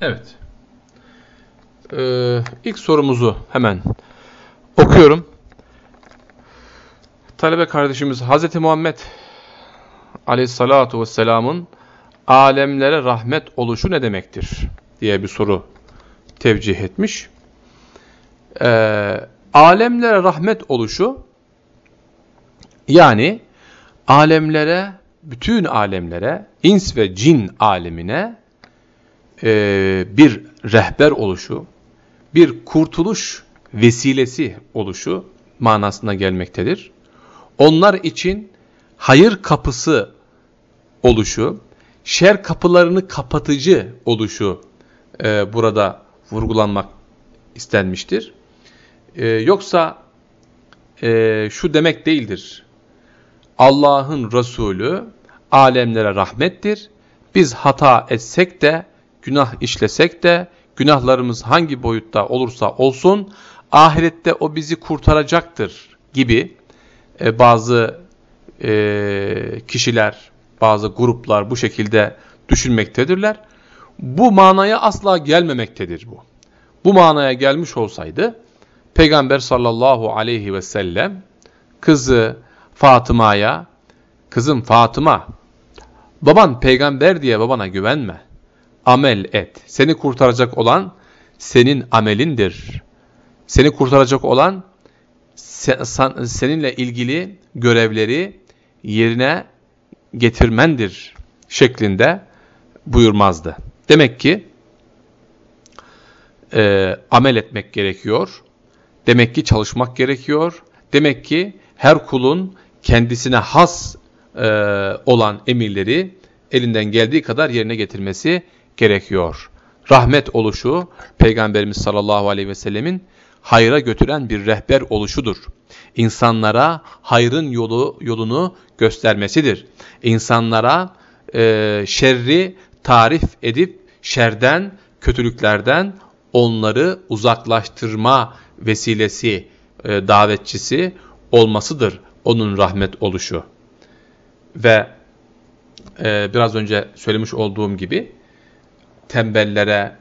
Evet. Ee, ilk sorumuzu hemen okuyorum. Talebe kardeşimiz Hz. Muhammed Aleyhissalatu vesselamın alemlere rahmet oluşu ne demektir diye bir soru tevcih etmiş. Ee, alemlere rahmet oluşu yani alemlere, bütün alemlere, ins ve cin alemine e, bir rehber oluşu, bir kurtuluş vesilesi oluşu manasına gelmektedir. Onlar için hayır kapısı oluşu, şer kapılarını kapatıcı oluşu e, burada vurgulanmak istenmiştir. E, yoksa e, şu demek değildir. Allah'ın Resulü alemlere rahmettir. Biz hata etsek de, günah işlesek de, günahlarımız hangi boyutta olursa olsun, ahirette o bizi kurtaracaktır gibi e, bazı e, kişiler, bazı gruplar bu şekilde düşünmektedirler. Bu manaya asla gelmemektedir bu. Bu manaya gelmiş olsaydı, Peygamber sallallahu aleyhi ve sellem kızı Fatıma'ya, kızım Fatıma, baban peygamber diye babana güvenme, amel et. Seni kurtaracak olan senin amelindir. Seni kurtaracak olan seninle ilgili görevleri yerine getirmendir şeklinde buyurmazdı. Demek ki e, amel etmek gerekiyor. Demek ki çalışmak gerekiyor. Demek ki her kulun kendisine has e, olan emirleri elinden geldiği kadar yerine getirmesi gerekiyor. Rahmet oluşu Peygamberimiz sallallahu aleyhi ve sellemin hayra götüren bir rehber oluşudur. İnsanlara hayrın yolu yolunu göstermesidir. İnsanlara e, şerri tarif edip şerden, kötülüklerden onları uzaklaştırma vesilesi, e, davetçisi olmasıdır onun rahmet oluşu. Ve e, biraz önce söylemiş olduğum gibi tembellere,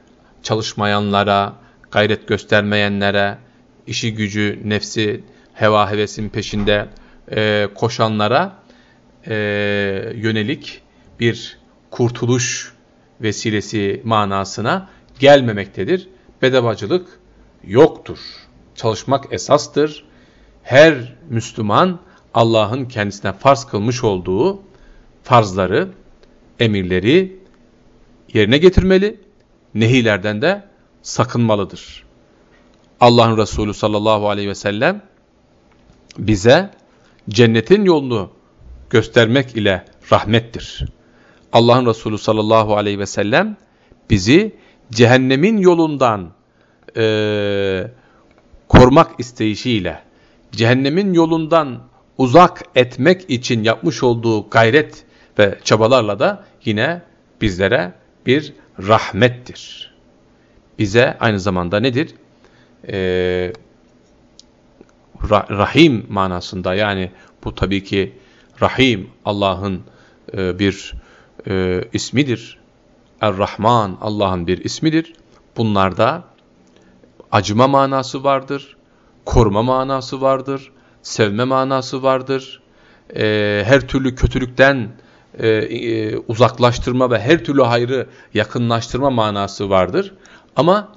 çalışmayanlara, gayret göstermeyenlere, işi gücü, nefsi, heva hevesin peşinde e, koşanlara e, yönelik bir kurtuluş vesilesi manasına gelmemektedir. Bedavacılık yoktur. Çalışmak esastır. Her Müslüman Allah'ın kendisine farz kılmış olduğu farzları, emirleri yerine getirmeli, nehilerden de sakınmalıdır. Allah'ın Resulü sallallahu aleyhi ve sellem bize cennetin yolunu göstermek ile rahmettir. Allah'ın Resulü sallallahu aleyhi ve sellem bizi cehennemin yolundan e, korumak isteyişiyle, cehennemin yolundan uzak etmek için yapmış olduğu gayret ve çabalarla da yine bizlere bir rahmettir. Bize aynı zamanda nedir? Ee, rahim manasında yani bu tabii ki Rahim Allah'ın e, bir e, ismidir. Er-Rahman Allah'ın bir ismidir. Bunlarda acıma manası vardır, koruma manası vardır, sevme manası vardır. E, her türlü kötülükten e, e, uzaklaştırma ve her türlü hayrı yakınlaştırma manası vardır. Ama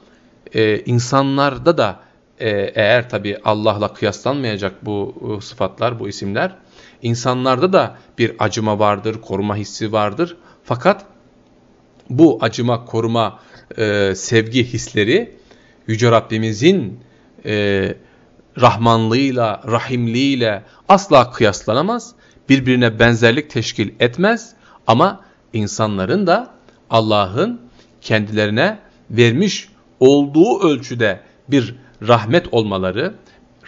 e, insanlarda da e, eğer tabi Allah'la kıyaslanmayacak bu e, sıfatlar, bu isimler, insanlarda da bir acıma vardır, koruma hissi vardır. Fakat bu acıma, koruma, e, sevgi hisleri Yüce Rabbimizin e, rahmanlığıyla, rahimliğiyle asla kıyaslanamaz. Birbirine benzerlik teşkil etmez ama insanların da Allah'ın kendilerine vermiş olduğu ölçüde bir rahmet olmaları,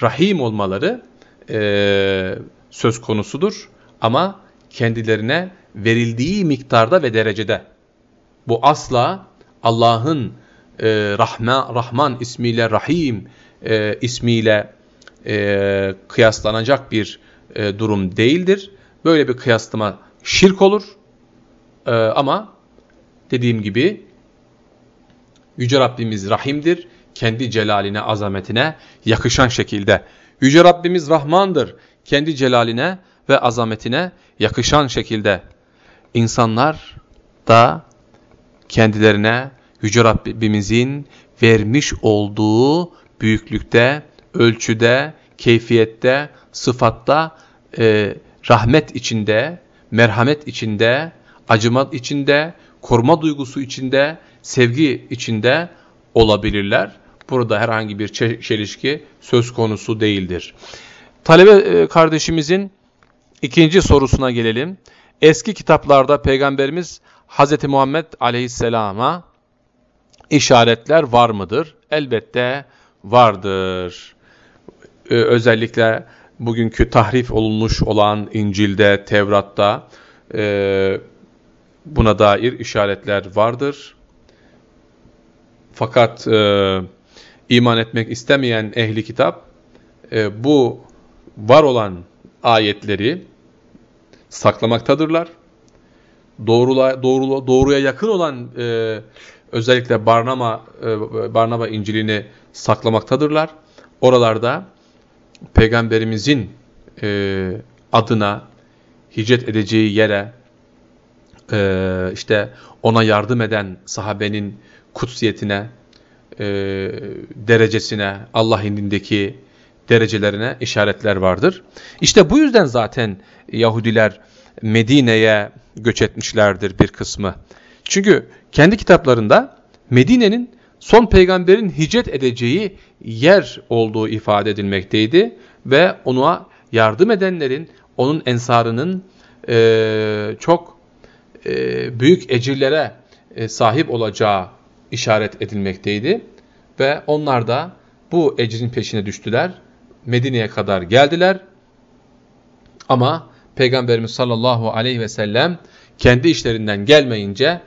rahim olmaları e, söz konusudur. Ama kendilerine verildiği miktarda ve derecede. Bu asla Allah'ın e, Rahman, Rahman ismiyle, Rahim e, ismiyle e, kıyaslanacak bir e, durum değildir. Böyle bir kıyaslama şirk olur. E, ama dediğim gibi Yüce Rabbimiz Rahim'dir. Kendi celaline, azametine yakışan şekilde. Yüce Rabbimiz Rahman'dır. Kendi celaline ve azametine yakışan şekilde. İnsanlar da kendilerine Yüce Rabbimizin vermiş olduğu büyüklükte, ölçüde, keyfiyette, sıfatta e, rahmet içinde, merhamet içinde, acımat içinde, koruma duygusu içinde, sevgi içinde olabilirler. Burada herhangi bir çelişki söz konusu değildir. Talebe e, kardeşimizin ikinci sorusuna gelelim. Eski kitaplarda Peygamberimiz Hz. Muhammed Aleyhisselam'a işaretler var mıdır? Elbette vardır. Özellikle bugünkü tahrif olunmuş olan İncil'de, Tevrat'ta e, buna dair işaretler vardır. Fakat e, iman etmek istemeyen ehli kitap e, bu var olan ayetleri saklamaktadırlar. Doğrula, doğrula, doğruya yakın olan e, özellikle Barnaba, e, Barnaba İncil'ini saklamaktadırlar. Oralarda Peygamberimizin e, adına hicret edeceği yere e, işte ona yardım eden sahabenin kutsiyetine, e, derecesine, Allah indindeki derecelerine işaretler vardır. İşte bu yüzden zaten Yahudiler Medine'ye göç etmişlerdir bir kısmı. Çünkü kendi kitaplarında Medine'nin son peygamberin hicret edeceği yer olduğu ifade edilmekteydi ve ona yardım edenlerin, onun ensarının e, çok e, büyük ecirlere e, sahip olacağı işaret edilmekteydi ve onlar da bu ecrin peşine düştüler. Medine'ye kadar geldiler ama Peygamberimiz sallallahu aleyhi ve sellem kendi işlerinden gelmeyince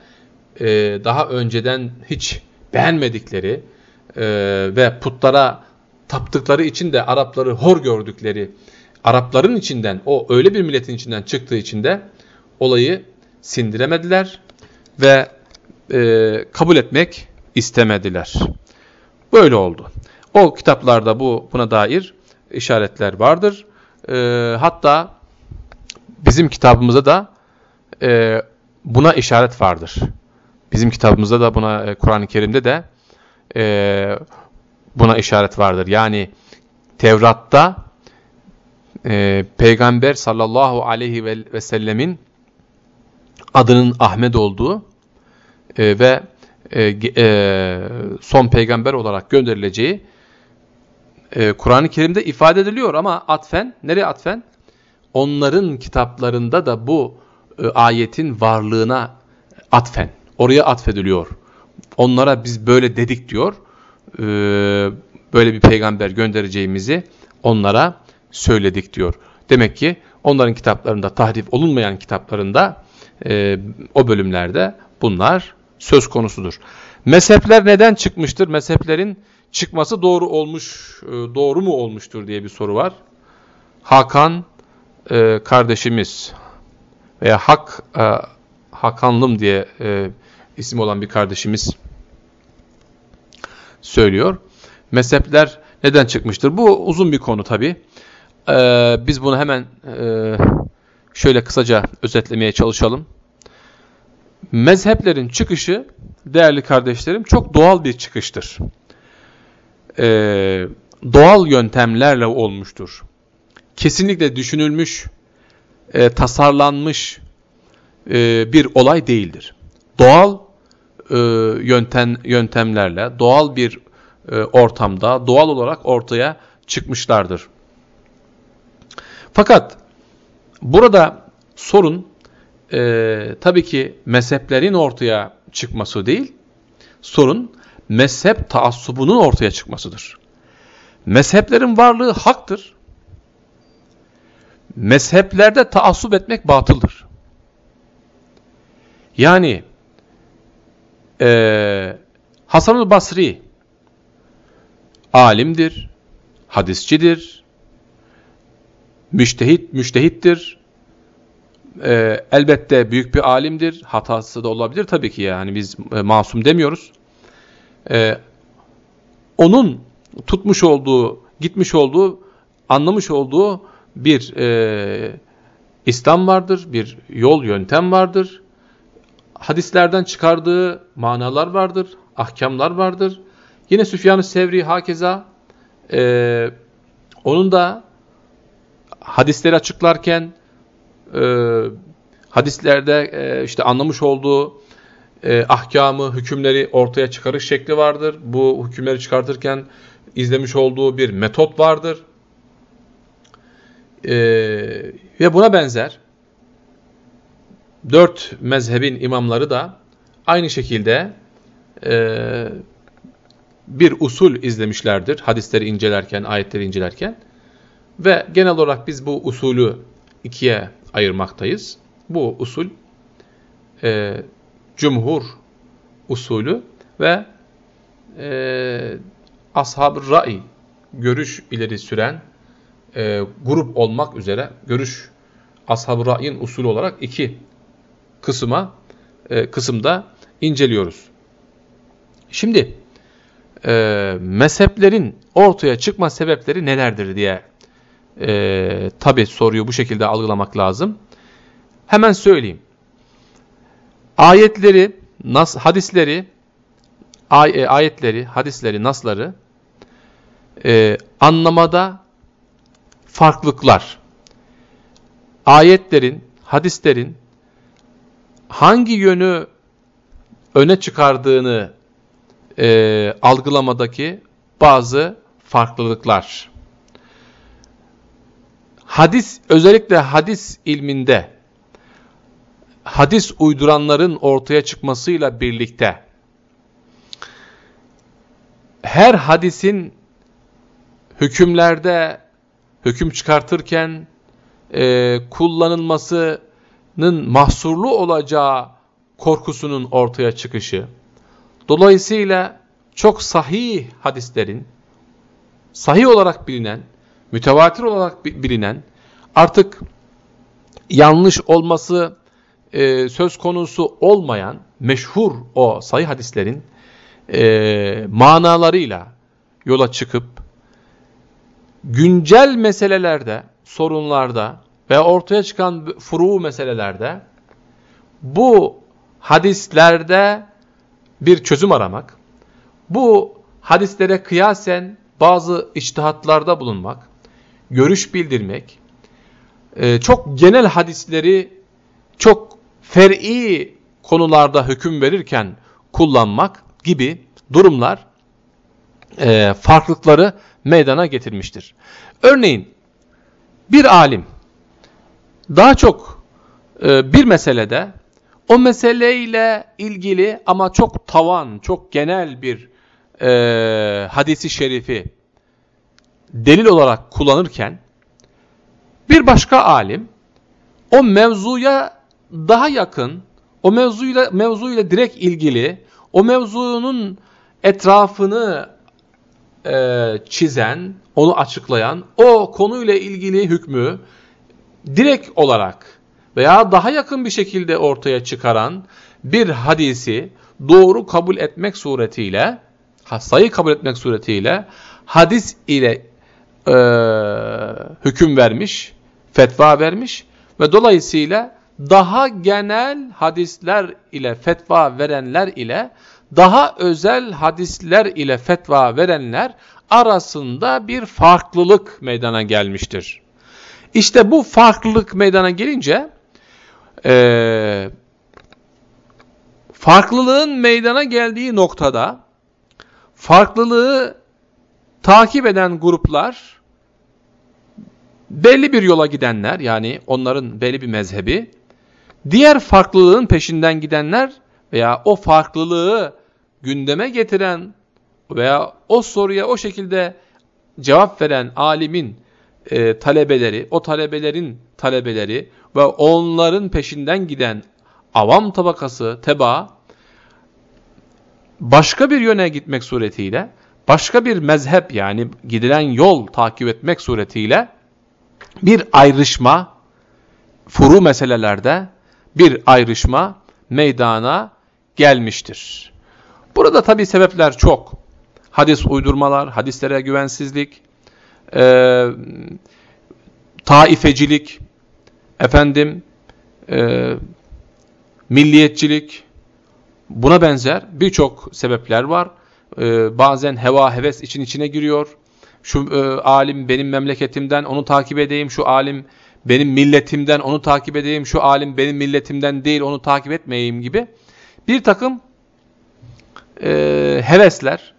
e, daha önceden hiç beğenmedikleri e, ve putlara taptıkları için de Arapları hor gördükleri Arapların içinden o öyle bir milletin içinden çıktığı için de olayı sindiremediler ve e, kabul etmek istemediler. Böyle oldu. O kitaplarda bu buna dair işaretler vardır. E, hatta bizim kitabımızda da e, buna işaret vardır. Bizim kitabımızda da buna e, Kur'an-ı Kerim'de de e, buna işaret vardır. Yani Tevrat'ta e, Peygamber sallallahu aleyhi ve, sellemin adının Ahmet olduğu e, ve e, e, son peygamber olarak gönderileceği e, Kur'an-ı Kerim'de ifade ediliyor ama atfen, nereye atfen? Onların kitaplarında da bu e, ayetin varlığına atfen, oraya atfediliyor. Onlara biz böyle dedik diyor, e, böyle bir peygamber göndereceğimizi onlara söyledik diyor. Demek ki onların kitaplarında, tahrif olunmayan kitaplarında e, o bölümlerde bunlar söz konusudur. Mezhepler neden çıkmıştır? Mezheplerin çıkması doğru olmuş, e, doğru mu olmuştur diye bir soru var. Hakan e, kardeşimiz veya Hak Hakanlım diye e, isim olan bir kardeşimiz söylüyor. Mezhepler neden çıkmıştır? Bu uzun bir konu tabi. Ee, biz bunu hemen e, şöyle kısaca özetlemeye çalışalım. Mezheplerin çıkışı değerli kardeşlerim çok doğal bir çıkıştır. Ee, doğal yöntemlerle olmuştur. Kesinlikle düşünülmüş, e, tasarlanmış e, bir olay değildir. Doğal e, yöntem, yöntemlerle, doğal bir e, ortamda, doğal olarak ortaya çıkmışlardır. Fakat burada sorun e, tabii ki mezheplerin ortaya çıkması değil, sorun mezhep taassubunun ortaya çıkmasıdır. Mezheplerin varlığı haktır. Mezheplerde taassup etmek batıldır. Yani e, Hasan-ı Basri alimdir, hadisçidir, müştehit, müştehittir, e, elbette büyük bir alimdir. Hatası da olabilir tabii ki yani biz e, masum demiyoruz. e, onun tutmuş olduğu, gitmiş olduğu, anlamış olduğu bir e, İslam vardır, bir yol yöntem vardır. Hadislerden çıkardığı manalar vardır, ahkamlar vardır. Yine Süfyan-ı Sevri hakeza e, onun da hadisleri açıklarken e, hadislerde e, işte anlamış olduğu e, ahkamı, hükümleri ortaya çıkarış şekli vardır. Bu hükümleri çıkartırken izlemiş olduğu bir metot vardır. E, ve buna benzer dört mezhebin imamları da aynı şekilde e, bir usul izlemişlerdir hadisleri incelerken, ayetleri incelerken. Ve genel olarak biz bu usulü ikiye ayırmaktayız. Bu usul e, cumhur usulü ve e, ashab-ı ra'i görüş ileri süren e, grup olmak üzere görüş ashab-ı ra'in usulü olarak iki kısma e, kısımda inceliyoruz. Şimdi e, mezheplerin ortaya çıkma sebepleri nelerdir diye e, tabi soruyu bu şekilde algılamak lazım. Hemen söyleyeyim. Ayetleri, nas, hadisleri, ay, e, ayetleri, hadisleri, nasları e, anlamada farklılıklar. Ayetlerin, hadislerin hangi yönü öne çıkardığını e, algılamadaki bazı farklılıklar. Hadis, özellikle hadis ilminde hadis uyduranların ortaya çıkmasıyla birlikte her hadisin hükümlerde hüküm çıkartırken e, kullanılmasının mahsurlu olacağı korkusunun ortaya çıkışı, dolayısıyla çok sahih hadislerin, sahih olarak bilinen, mütevatir olarak bilinen, artık yanlış olması e, söz konusu olmayan meşhur o sayı hadislerin e, manalarıyla yola çıkıp güncel meselelerde, sorunlarda ve ortaya çıkan furu meselelerde bu hadislerde bir çözüm aramak, bu hadislere kıyasen bazı içtihatlarda bulunmak, görüş bildirmek, e, çok genel hadisleri çok fer'i konularda hüküm verirken kullanmak gibi durumlar e, farklılıkları meydana getirmiştir. Örneğin bir alim daha çok e, bir meselede o meseleyle ilgili ama çok tavan, çok genel bir e, hadisi şerifi delil olarak kullanırken bir başka alim o mevzuya daha yakın, o mevzuyla mevzuyla direkt ilgili, o mevzunun etrafını e, çizen, onu açıklayan, o konuyla ilgili hükmü direkt olarak veya daha yakın bir şekilde ortaya çıkaran bir hadisi doğru kabul etmek suretiyle, sayı kabul etmek suretiyle hadis ile e, hüküm vermiş, fetva vermiş ve dolayısıyla daha genel hadisler ile fetva verenler ile daha özel hadisler ile fetva verenler arasında bir farklılık meydana gelmiştir. İşte bu farklılık meydana gelince e, farklılığın meydana geldiği noktada farklılığı takip eden gruplar belli bir yola gidenler yani onların belli bir mezhebi diğer farklılığın peşinden gidenler veya o farklılığı gündeme getiren veya o soruya o şekilde cevap veren alimin e, talebeleri, o talebelerin talebeleri ve onların peşinden giden avam tabakası, teba başka bir yöne gitmek suretiyle, başka bir mezhep yani gidilen yol takip etmek suretiyle bir ayrışma, furu meselelerde bir ayrışma meydana gelmiştir. Burada tabi sebepler çok. Hadis uydurmalar, hadislere güvensizlik, e, taifecilik, efendim, e, milliyetçilik, buna benzer birçok sebepler var. E, bazen heva heves için içine giriyor. Şu e, alim benim memleketimden onu takip edeyim, şu alim benim milletimden onu takip edeyim, şu alim benim milletimden değil onu takip etmeyeyim gibi bir takım e, hevesler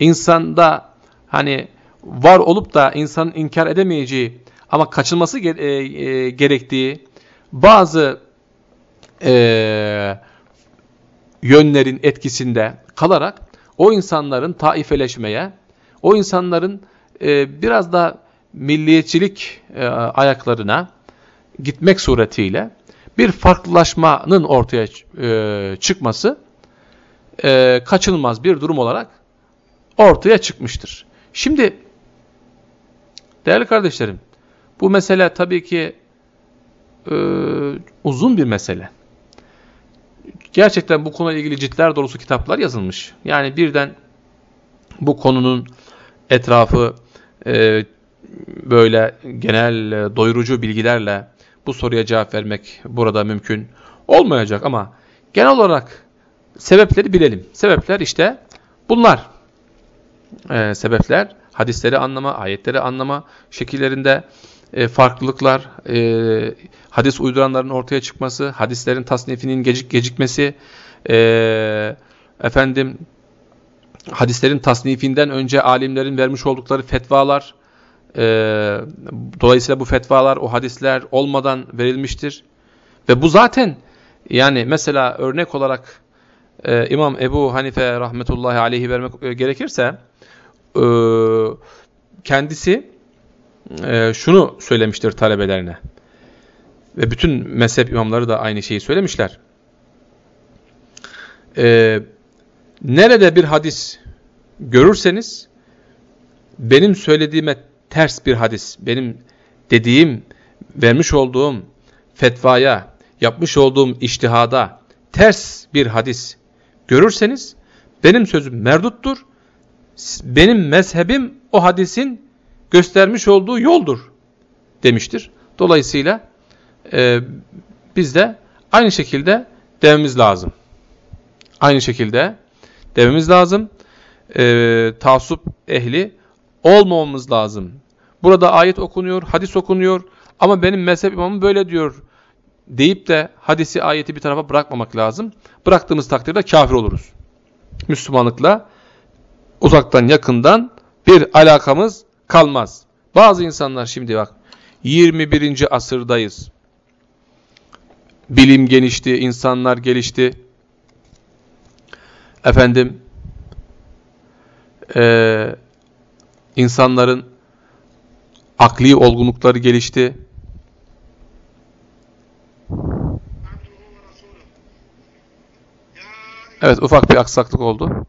insanda hani var olup da insanın inkar edemeyeceği ama kaçılması e, e, gerektiği bazı e, yönlerin etkisinde kalarak o insanların taifeleşmeye, o insanların e, biraz da milliyetçilik e, ayaklarına gitmek suretiyle bir farklılaşmanın ortaya e, çıkması e, kaçınılmaz bir durum olarak ortaya çıkmıştır. Şimdi değerli kardeşlerim bu mesele tabii ki e, uzun bir mesele. Gerçekten bu konuyla ilgili ciltler dolusu kitaplar yazılmış. Yani birden bu konunun etrafı e, böyle genel e, doyurucu bilgilerle bu soruya cevap vermek burada mümkün olmayacak ama genel olarak sebepleri bilelim. Sebepler işte bunlar. Ee, sebepler hadisleri anlama, ayetleri anlama şekillerinde e, farklılıklar, e, hadis uyduranların ortaya çıkması, hadislerin tasnifinin gecik gecikmesi, e, efendim hadislerin tasnifinden önce alimlerin vermiş oldukları fetvalar, e, dolayısıyla bu fetvalar o hadisler olmadan verilmiştir. Ve bu zaten yani mesela örnek olarak e, İmam Ebu Hanife rahmetullahi aleyhi vermek e, gerekirse e, kendisi e, şunu söylemiştir talebelerine ve bütün mezhep imamları da aynı şeyi söylemişler. E, nerede bir hadis görürseniz benim söylediğime ters bir hadis, benim dediğim, vermiş olduğum fetvaya, yapmış olduğum iştihada ters bir hadis görürseniz benim sözüm merduttur. Benim mezhebim o hadisin göstermiş olduğu yoldur demiştir. Dolayısıyla e, biz de aynı şekilde dememiz lazım. Aynı şekilde dememiz lazım. E, taassup ehli olmamamız lazım. Burada ayet okunuyor, hadis okunuyor ama benim mezhep imamım böyle diyor deyip de hadisi, ayeti bir tarafa bırakmamak lazım. Bıraktığımız takdirde kafir oluruz. Müslümanlıkla uzaktan yakından bir alakamız kalmaz. Bazı insanlar şimdi bak 21. asırdayız. Bilim gelişti, insanlar gelişti. Efendim, e, insanların akli olgunlukları gelişti. Evet ufak bir aksaklık oldu.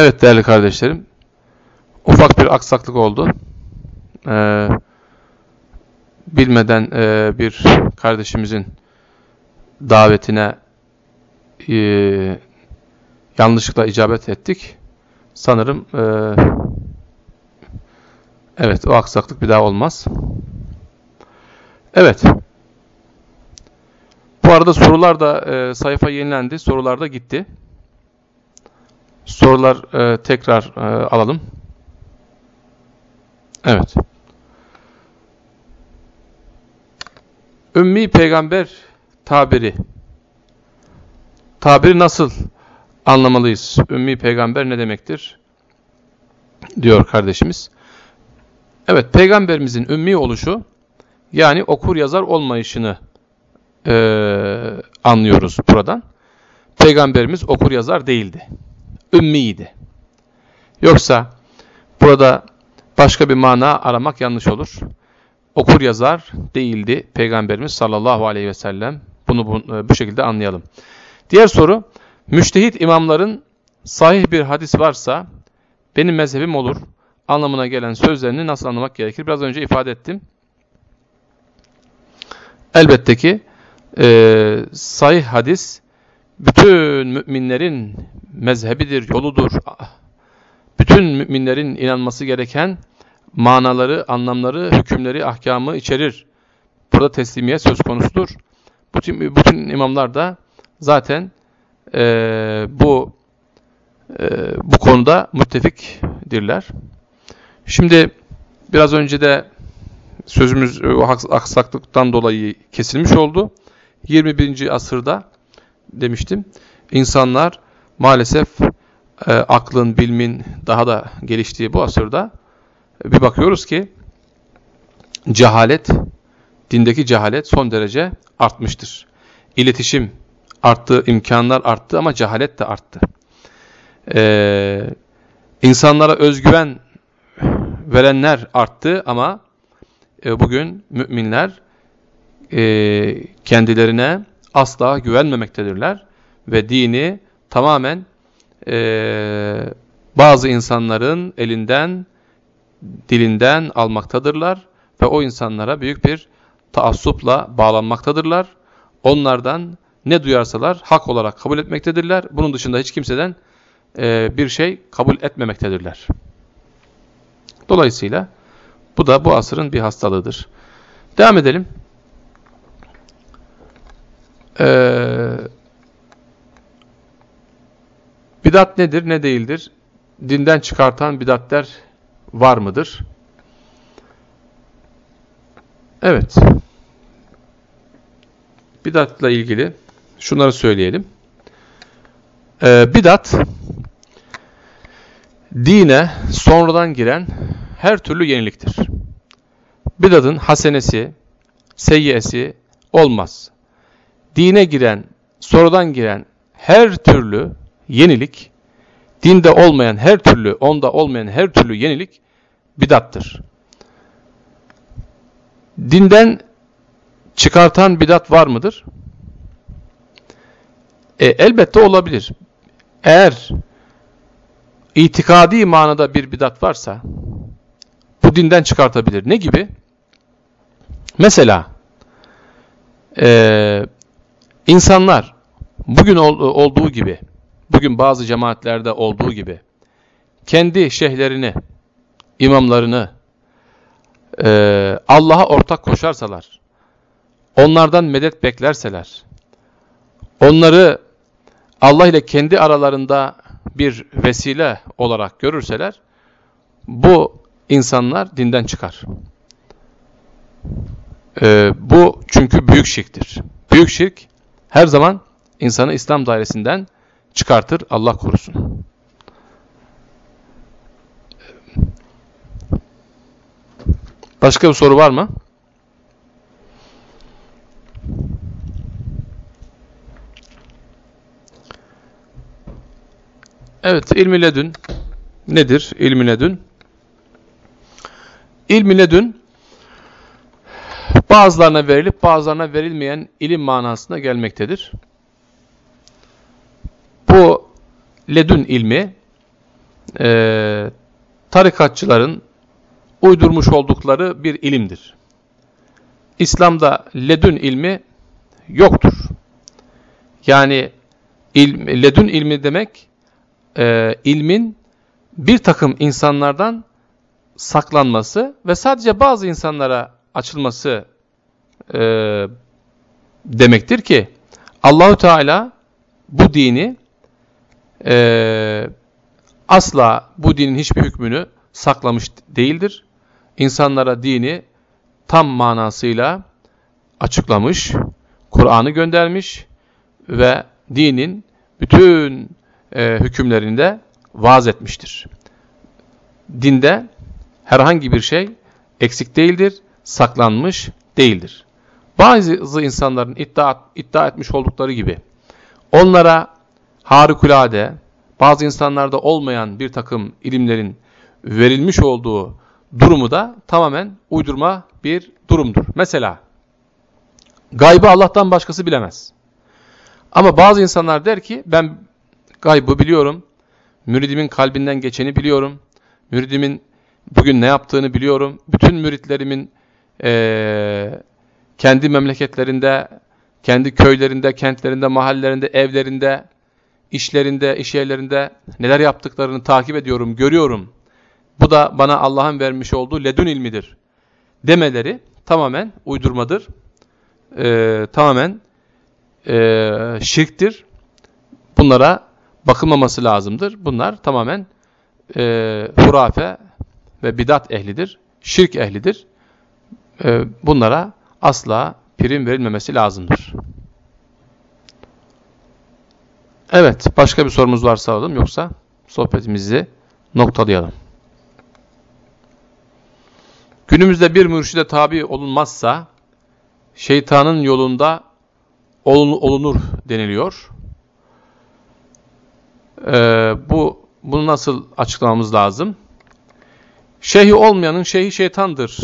Evet değerli kardeşlerim. Ufak bir aksaklık oldu. Ee, bilmeden e, bir kardeşimizin davetine e, yanlışlıkla icabet ettik. Sanırım e, evet o aksaklık bir daha olmaz. Evet. Bu arada sorular da e, sayfa yenilendi. Sorular da gitti. Sorular e, tekrar e, alalım. Evet. Ümmi peygamber tabiri. Tabiri nasıl anlamalıyız? Ümmi peygamber ne demektir? Diyor kardeşimiz. Evet, peygamberimizin ümmi oluşu, yani okur yazar olmayışını e, anlıyoruz buradan. Peygamberimiz okur yazar değildi. Ümmiydi. Yoksa burada başka bir mana aramak yanlış olur. Okur yazar değildi Peygamberimiz sallallahu aleyhi ve sellem. Bunu bu, e, bu şekilde anlayalım. Diğer soru, müştehit imamların sahih bir hadis varsa benim mezhebim olur anlamına gelen sözlerini nasıl anlamak gerekir? Biraz önce ifade ettim. Elbette ki e, sahih hadis bütün müminlerin mezhebidir, yoludur. Bütün müminlerin inanması gereken manaları, anlamları, hükümleri, ahkamı içerir. Burada teslimiyet söz konusudur. Bütün, bütün imamlar da zaten e, bu e, bu konuda müttefikdirler. Şimdi biraz önce de sözümüz o aksaklıktan dolayı kesilmiş oldu. 21. asırda demiştim. İnsanlar maalesef e, aklın, bilmin daha da geliştiği bu asırda bir bakıyoruz ki cehalet, dindeki cehalet son derece artmıştır. İletişim arttı, imkanlar arttı ama cehalet de arttı. Ee, insanlara özgüven verenler arttı ama e, bugün müminler e, kendilerine asla güvenmemektedirler ve dini tamamen e, bazı insanların elinden, dilinden almaktadırlar ve o insanlara büyük bir taassupla bağlanmaktadırlar. Onlardan ne duyarsalar hak olarak kabul etmektedirler. Bunun dışında hiç kimseden e, bir şey kabul etmemektedirler. Dolayısıyla bu da bu asırın bir hastalığıdır. Devam edelim. Ee, bidat nedir, ne değildir? Dinden çıkartan bidatler var mıdır? Evet. Bidatla ilgili şunları söyleyelim. Ee, bidat, dine sonradan giren her türlü yeniliktir. Bidatın hasenesi, seyyesi olmaz. Dine giren, sonradan giren her türlü yenilik, dinde olmayan her türlü, onda olmayan her türlü yenilik bidattır. Dinden çıkartan bidat var mıdır? E, elbette olabilir. Eğer itikadi manada bir bidat varsa bu dinden çıkartabilir. Ne gibi? Mesela e, insanlar bugün olduğu gibi, bugün bazı cemaatlerde olduğu gibi kendi şeyhlerini, imamlarını e, Allah'a ortak koşarsalar, onlardan medet beklerseler, onları Allah ile kendi aralarında bir vesile olarak görürseler, bu insanlar dinden çıkar. Ee, bu çünkü büyük şirktir. Büyük şirk her zaman insanı İslam dairesinden çıkartır. Allah korusun. Başka bir soru var mı? Evet, ilmi ledün nedir? İlmi ledün İlmi ledün bazılarına verilip bazılarına verilmeyen ilim manasına gelmektedir. Bu ledün ilmi e, tarikatçıların uydurmuş oldukları bir ilimdir. İslam'da ledün ilmi yoktur. Yani il, ledün ilmi demek e, ilmin bir takım insanlardan saklanması ve sadece bazı insanlara açılması e, demektir ki Allahu Teala bu dini e, asla bu dinin hiçbir hükmünü saklamış değildir. İnsanlara dini tam manasıyla açıklamış, Kur'an'ı göndermiş ve dinin bütün e, hükümlerinde vaaz etmiştir. Dinde herhangi bir şey eksik değildir, saklanmış değildir. Bazı insanların iddia, iddia etmiş oldukları gibi onlara harikulade, bazı insanlarda olmayan bir takım ilimlerin verilmiş olduğu durumu da tamamen uydurma bir durumdur. Mesela gaybı Allah'tan başkası bilemez. Ama bazı insanlar der ki ben gaybı biliyorum, müridimin kalbinden geçeni biliyorum, müridimin bugün ne yaptığını biliyorum. Bütün müritlerimin e, kendi memleketlerinde kendi köylerinde, kentlerinde, mahallelerinde, evlerinde, işlerinde, iş yerlerinde neler yaptıklarını takip ediyorum, görüyorum. Bu da bana Allah'ın vermiş olduğu ledün ilmidir demeleri tamamen uydurmadır. Ee, tamamen e, şirktir. Bunlara bakılmaması lazımdır. Bunlar tamamen e, hurafe ve bidat ehlidir. Şirk ehlidir. E, bunlara asla prim verilmemesi lazımdır. Evet, başka bir sorumuz varsa alalım yoksa sohbetimizi noktalayalım. Günümüzde bir mürşide tabi olunmazsa şeytanın yolunda olunur deniliyor. Ee, bu bunu nasıl açıklamamız lazım? Şeyhi olmayanın şeyhi şeytandır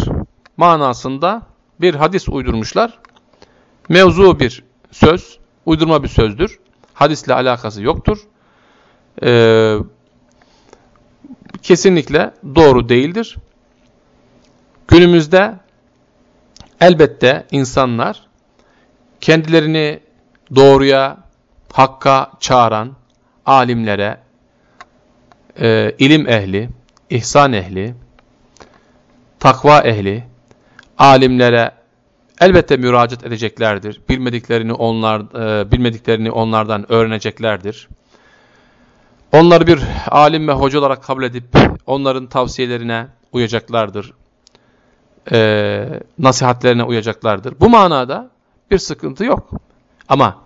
manasında bir hadis uydurmuşlar. Mevzu bir söz, uydurma bir sözdür. Hadisle alakası yoktur. Ee, kesinlikle doğru değildir. Günümüzde elbette insanlar kendilerini doğruya, hakka çağıran alimlere, e, ilim ehli, ihsan ehli, takva ehli, alimlere elbette müracaat edeceklerdir. Bilmediklerini onlar e, bilmediklerini onlardan öğreneceklerdir. Onları bir alim ve hoca olarak kabul edip onların tavsiyelerine uyacaklardır. E, nasihatlerine uyacaklardır. Bu manada bir sıkıntı yok. Ama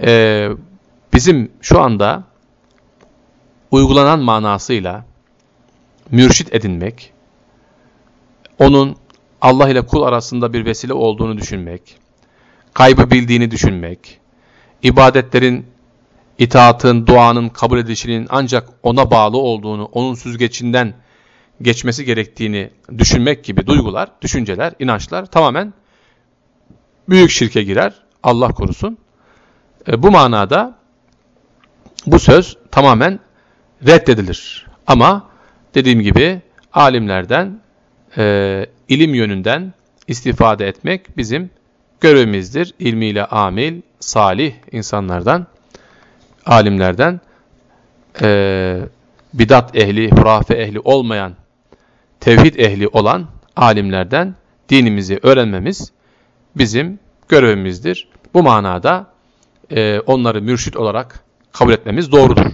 e, bizim şu anda uygulanan manasıyla mürşit edinmek, onun Allah ile kul arasında bir vesile olduğunu düşünmek, kaybı bildiğini düşünmek, ibadetlerin, itaatın, duanın kabul edilişinin ancak ona bağlı olduğunu, onun süzgecinden geçmesi gerektiğini düşünmek gibi duygular, düşünceler, inançlar tamamen büyük şirke girer. Allah korusun. E, bu manada bu söz tamamen reddedilir. Ama dediğim gibi alimlerden e, ilim yönünden istifade etmek bizim görevimizdir. İlmiyle amil, salih insanlardan, alimlerden, e, bidat ehli, hurafe ehli olmayan, tevhid ehli olan alimlerden dinimizi öğrenmemiz bizim görevimizdir. Bu manada e, onları mürşit olarak kabul etmemiz doğrudur.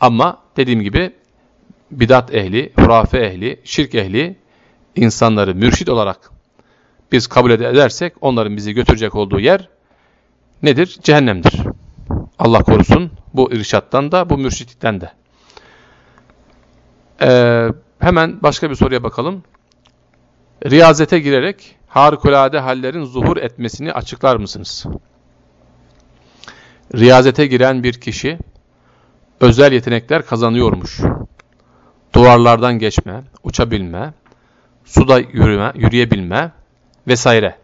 Ama dediğim gibi bidat ehli, hurafe ehli, şirk ehli insanları mürşit olarak biz kabul edersek onların bizi götürecek olduğu yer nedir? Cehennemdir. Allah korusun bu irşattan da bu mürşitlikten de. Ee, hemen başka bir soruya bakalım. Riyazete girerek harikulade hallerin zuhur etmesini açıklar mısınız? Riyazete giren bir kişi özel yetenekler kazanıyormuş. Duvarlardan geçme, uçabilme, suda yürüme, yürüyebilme vesaire.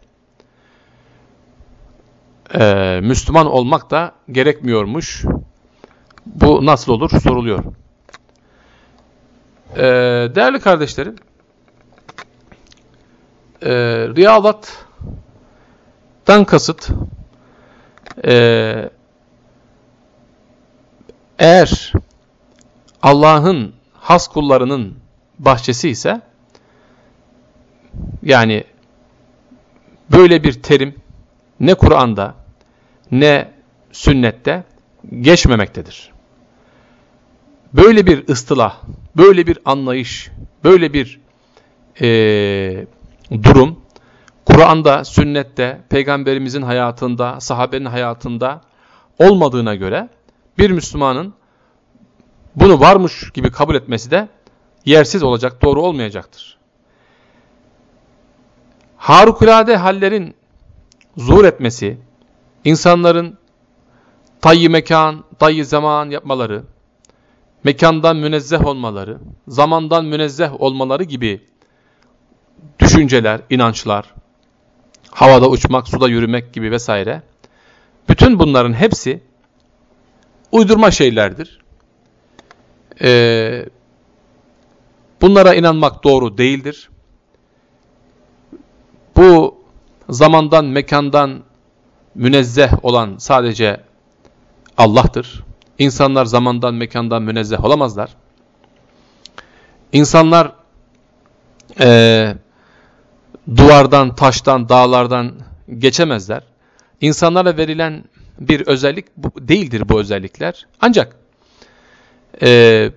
Ee, Müslüman olmak da gerekmiyormuş. Bu nasıl olur soruluyor. Ee, değerli kardeşlerim, e, riyalattan kasıt e, eğer Allah'ın has kullarının bahçesi ise yani böyle bir terim ne Kur'an'da ne sünnette geçmemektedir. Böyle bir ıstılah, böyle bir anlayış, böyle bir e, durum Kur'an'da, sünnette, peygamberimizin hayatında, sahabenin hayatında olmadığına göre bir Müslümanın bunu varmış gibi kabul etmesi de yersiz olacak, doğru olmayacaktır. Harikulade hallerin zuhur etmesi, insanların tayyi mekan, tayyi zaman yapmaları, mekandan münezzeh olmaları, zamandan münezzeh olmaları gibi düşünceler, inançlar, havada uçmak, suda yürümek gibi vesaire, bütün bunların hepsi uydurma şeylerdir. Ee, bunlara inanmak doğru değildir. Bu zamandan, mekandan münezzeh olan sadece Allah'tır. İnsanlar zamandan, mekandan münezzeh olamazlar. İnsanlar e, duvardan, taştan, dağlardan geçemezler. İnsanlara verilen bir özellik bu, değildir bu özellikler. Ancak e,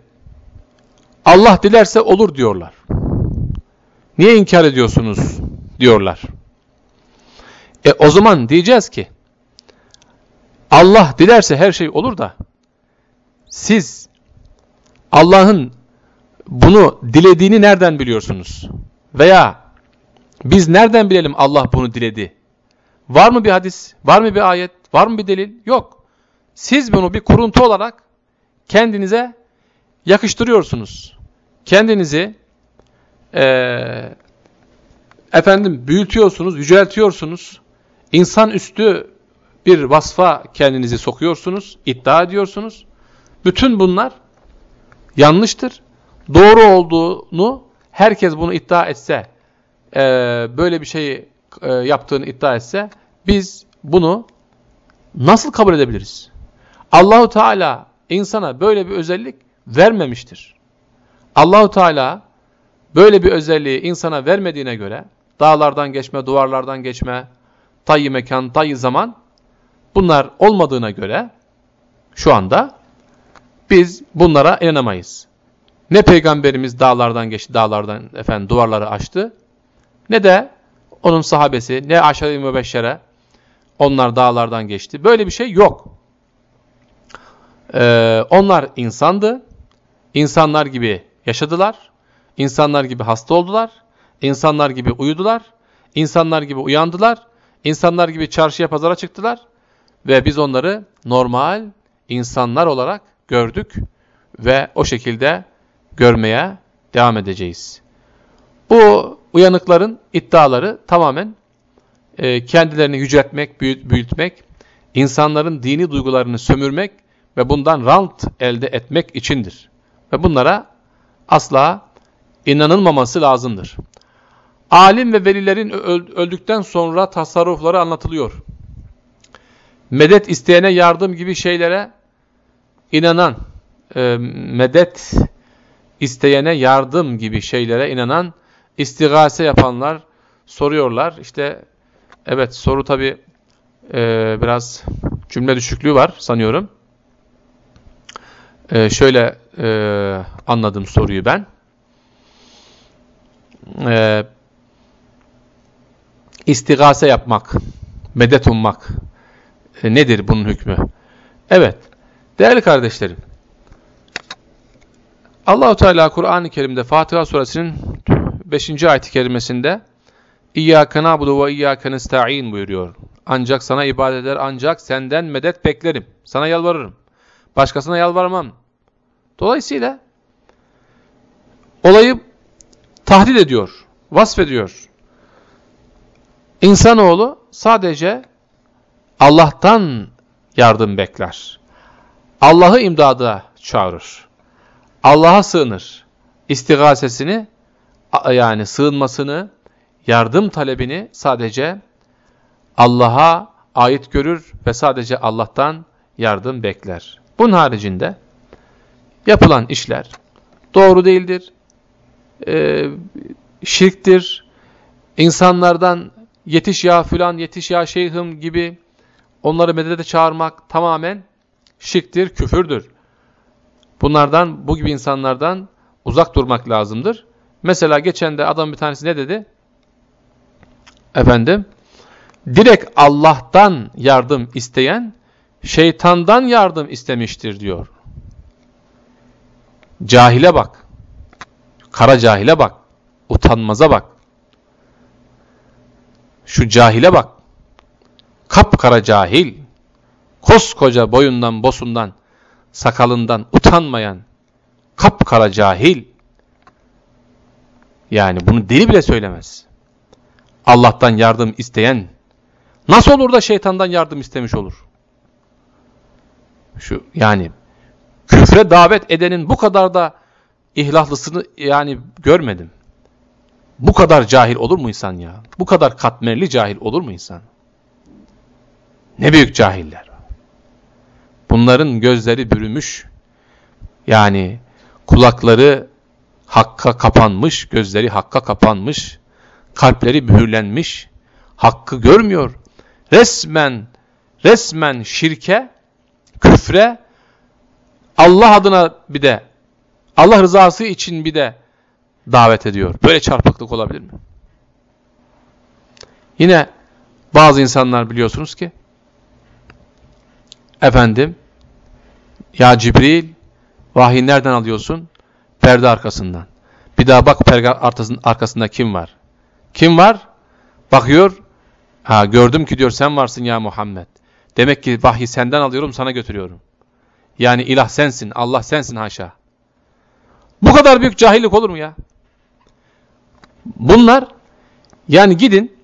Allah dilerse olur diyorlar. Niye inkar ediyorsunuz diyorlar. E o zaman diyeceğiz ki Allah dilerse her şey olur da siz Allah'ın bunu dilediğini nereden biliyorsunuz? Veya biz nereden bilelim Allah bunu diledi? Var mı bir hadis? Var mı bir ayet? Var mı bir delil? Yok. Siz bunu bir kuruntu olarak kendinize yakıştırıyorsunuz. Kendinizi e, efendim büyütüyorsunuz, yüceltiyorsunuz. İnsan üstü bir vasfa kendinizi sokuyorsunuz, iddia ediyorsunuz. Bütün bunlar yanlıştır. Doğru olduğunu herkes bunu iddia etse, e, böyle bir şeyi e, yaptığını iddia etse, biz bunu nasıl kabul edebiliriz? Allahu Teala insana böyle bir özellik vermemiştir. Allahu Teala böyle bir özelliği insana vermediğine göre dağlardan geçme, duvarlardan geçme, tayyi mekan, tayyi zaman bunlar olmadığına göre şu anda biz bunlara inanamayız. Ne peygamberimiz dağlardan geçti, dağlardan efendim duvarları açtı ne de onun sahabesi, ne aşağı-i mübeşşere onlar dağlardan geçti. Böyle bir şey yok. Ee, onlar insandı. İnsanlar gibi yaşadılar. İnsanlar gibi hasta oldular. İnsanlar gibi uyudular. İnsanlar gibi uyandılar. İnsanlar gibi çarşıya pazara çıktılar. Ve biz onları normal insanlar olarak gördük. Ve o şekilde görmeye devam edeceğiz. Bu uyanıkların iddiaları tamamen e, kendilerini yüceltmek, büyütmek, insanların dini duygularını sömürmek ve bundan rant elde etmek içindir. Ve bunlara asla inanılmaması lazımdır. Alim ve velilerin öldükten sonra tasarrufları anlatılıyor. Medet isteyene yardım gibi şeylere inanan, e, medet isteyene yardım gibi şeylere inanan, istigase yapanlar soruyorlar. İşte evet soru tabi e, biraz cümle düşüklüğü var sanıyorum. E, şöyle e, anladım soruyu ben. E, istigase yapmak, medet ummak e, nedir bunun hükmü? Evet, değerli kardeşlerim, Allahu Teala Kur'an-ı Kerim'de Fatiha suresinin 5. ayet-i kerimesinde İyyâke na'budu ve iyyâke nesta'in buyuruyor. Ancak sana ibadet eder, ancak senden medet beklerim. Sana yalvarırım. Başkasına yalvarmam. Dolayısıyla olayı tahdit ediyor, vasfediyor. İnsanoğlu sadece Allah'tan yardım bekler. Allah'ı imdada çağırır. Allah'a sığınır. İstigasesini yani sığınmasını, yardım talebini sadece Allah'a ait görür ve sadece Allah'tan yardım bekler. Bunun haricinde yapılan işler doğru değildir, e, şirktir, insanlardan yetiş ya filan, yetiş ya şeyhim gibi onları medrede çağırmak tamamen şirktir, küfürdür. Bunlardan, bu gibi insanlardan uzak durmak lazımdır. Mesela geçen de adam bir tanesi ne dedi? Efendim, direkt Allah'tan yardım isteyen, şeytandan yardım istemiştir diyor. Cahile bak. Kara cahile bak. Utanmaza bak. Şu cahile bak. Kapkara cahil. Koskoca boyundan, bosundan, sakalından utanmayan kapkara cahil. Yani bunu deli bile söylemez. Allah'tan yardım isteyen nasıl olur da şeytandan yardım istemiş olur? Şu yani küfre davet edenin bu kadar da ihlaslısını yani görmedim. Bu kadar cahil olur mu insan ya? Bu kadar katmerli cahil olur mu insan? Ne büyük cahiller. Bunların gözleri bürümüş. Yani kulakları hakka kapanmış, gözleri hakka kapanmış, kalpleri mühürlenmiş, hakkı görmüyor. Resmen, resmen şirke, küfre, Allah adına bir de, Allah rızası için bir de davet ediyor. Böyle çarpıklık olabilir mi? Yine bazı insanlar biliyorsunuz ki, efendim, ya Cibril, vahiy nereden alıyorsun? Perde arkasından. Bir daha bak perde arkasında kim var? Kim var? Bakıyor. Ha gördüm ki diyor sen varsın ya Muhammed. Demek ki vahyi senden alıyorum sana götürüyorum. Yani ilah sensin, Allah sensin haşa. Bu kadar büyük cahillik olur mu ya? Bunlar yani gidin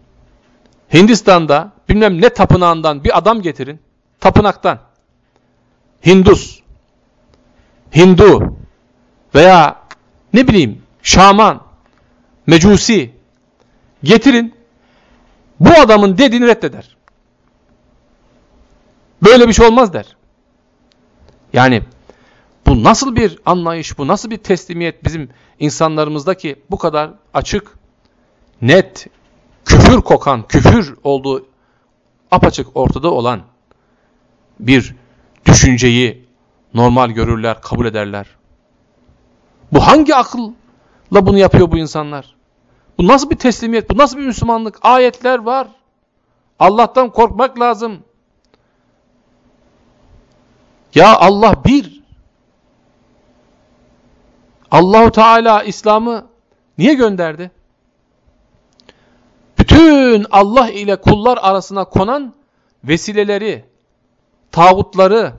Hindistan'da bilmem ne tapınağından bir adam getirin. Tapınaktan. Hindus. Hindu veya ne bileyim şaman, mecusi getirin bu adamın dediğini reddeder. Böyle bir şey olmaz der. Yani bu nasıl bir anlayış, bu nasıl bir teslimiyet bizim insanlarımızdaki bu kadar açık, net, küfür kokan, küfür olduğu apaçık ortada olan bir düşünceyi normal görürler, kabul ederler. Bu hangi akılla bunu yapıyor bu insanlar? Bu nasıl bir teslimiyet, bu nasıl bir Müslümanlık? Ayetler var. Allah'tan korkmak lazım. Ya Allah bir. Allahu Teala İslam'ı niye gönderdi? Bütün Allah ile kullar arasına konan vesileleri, tağutları,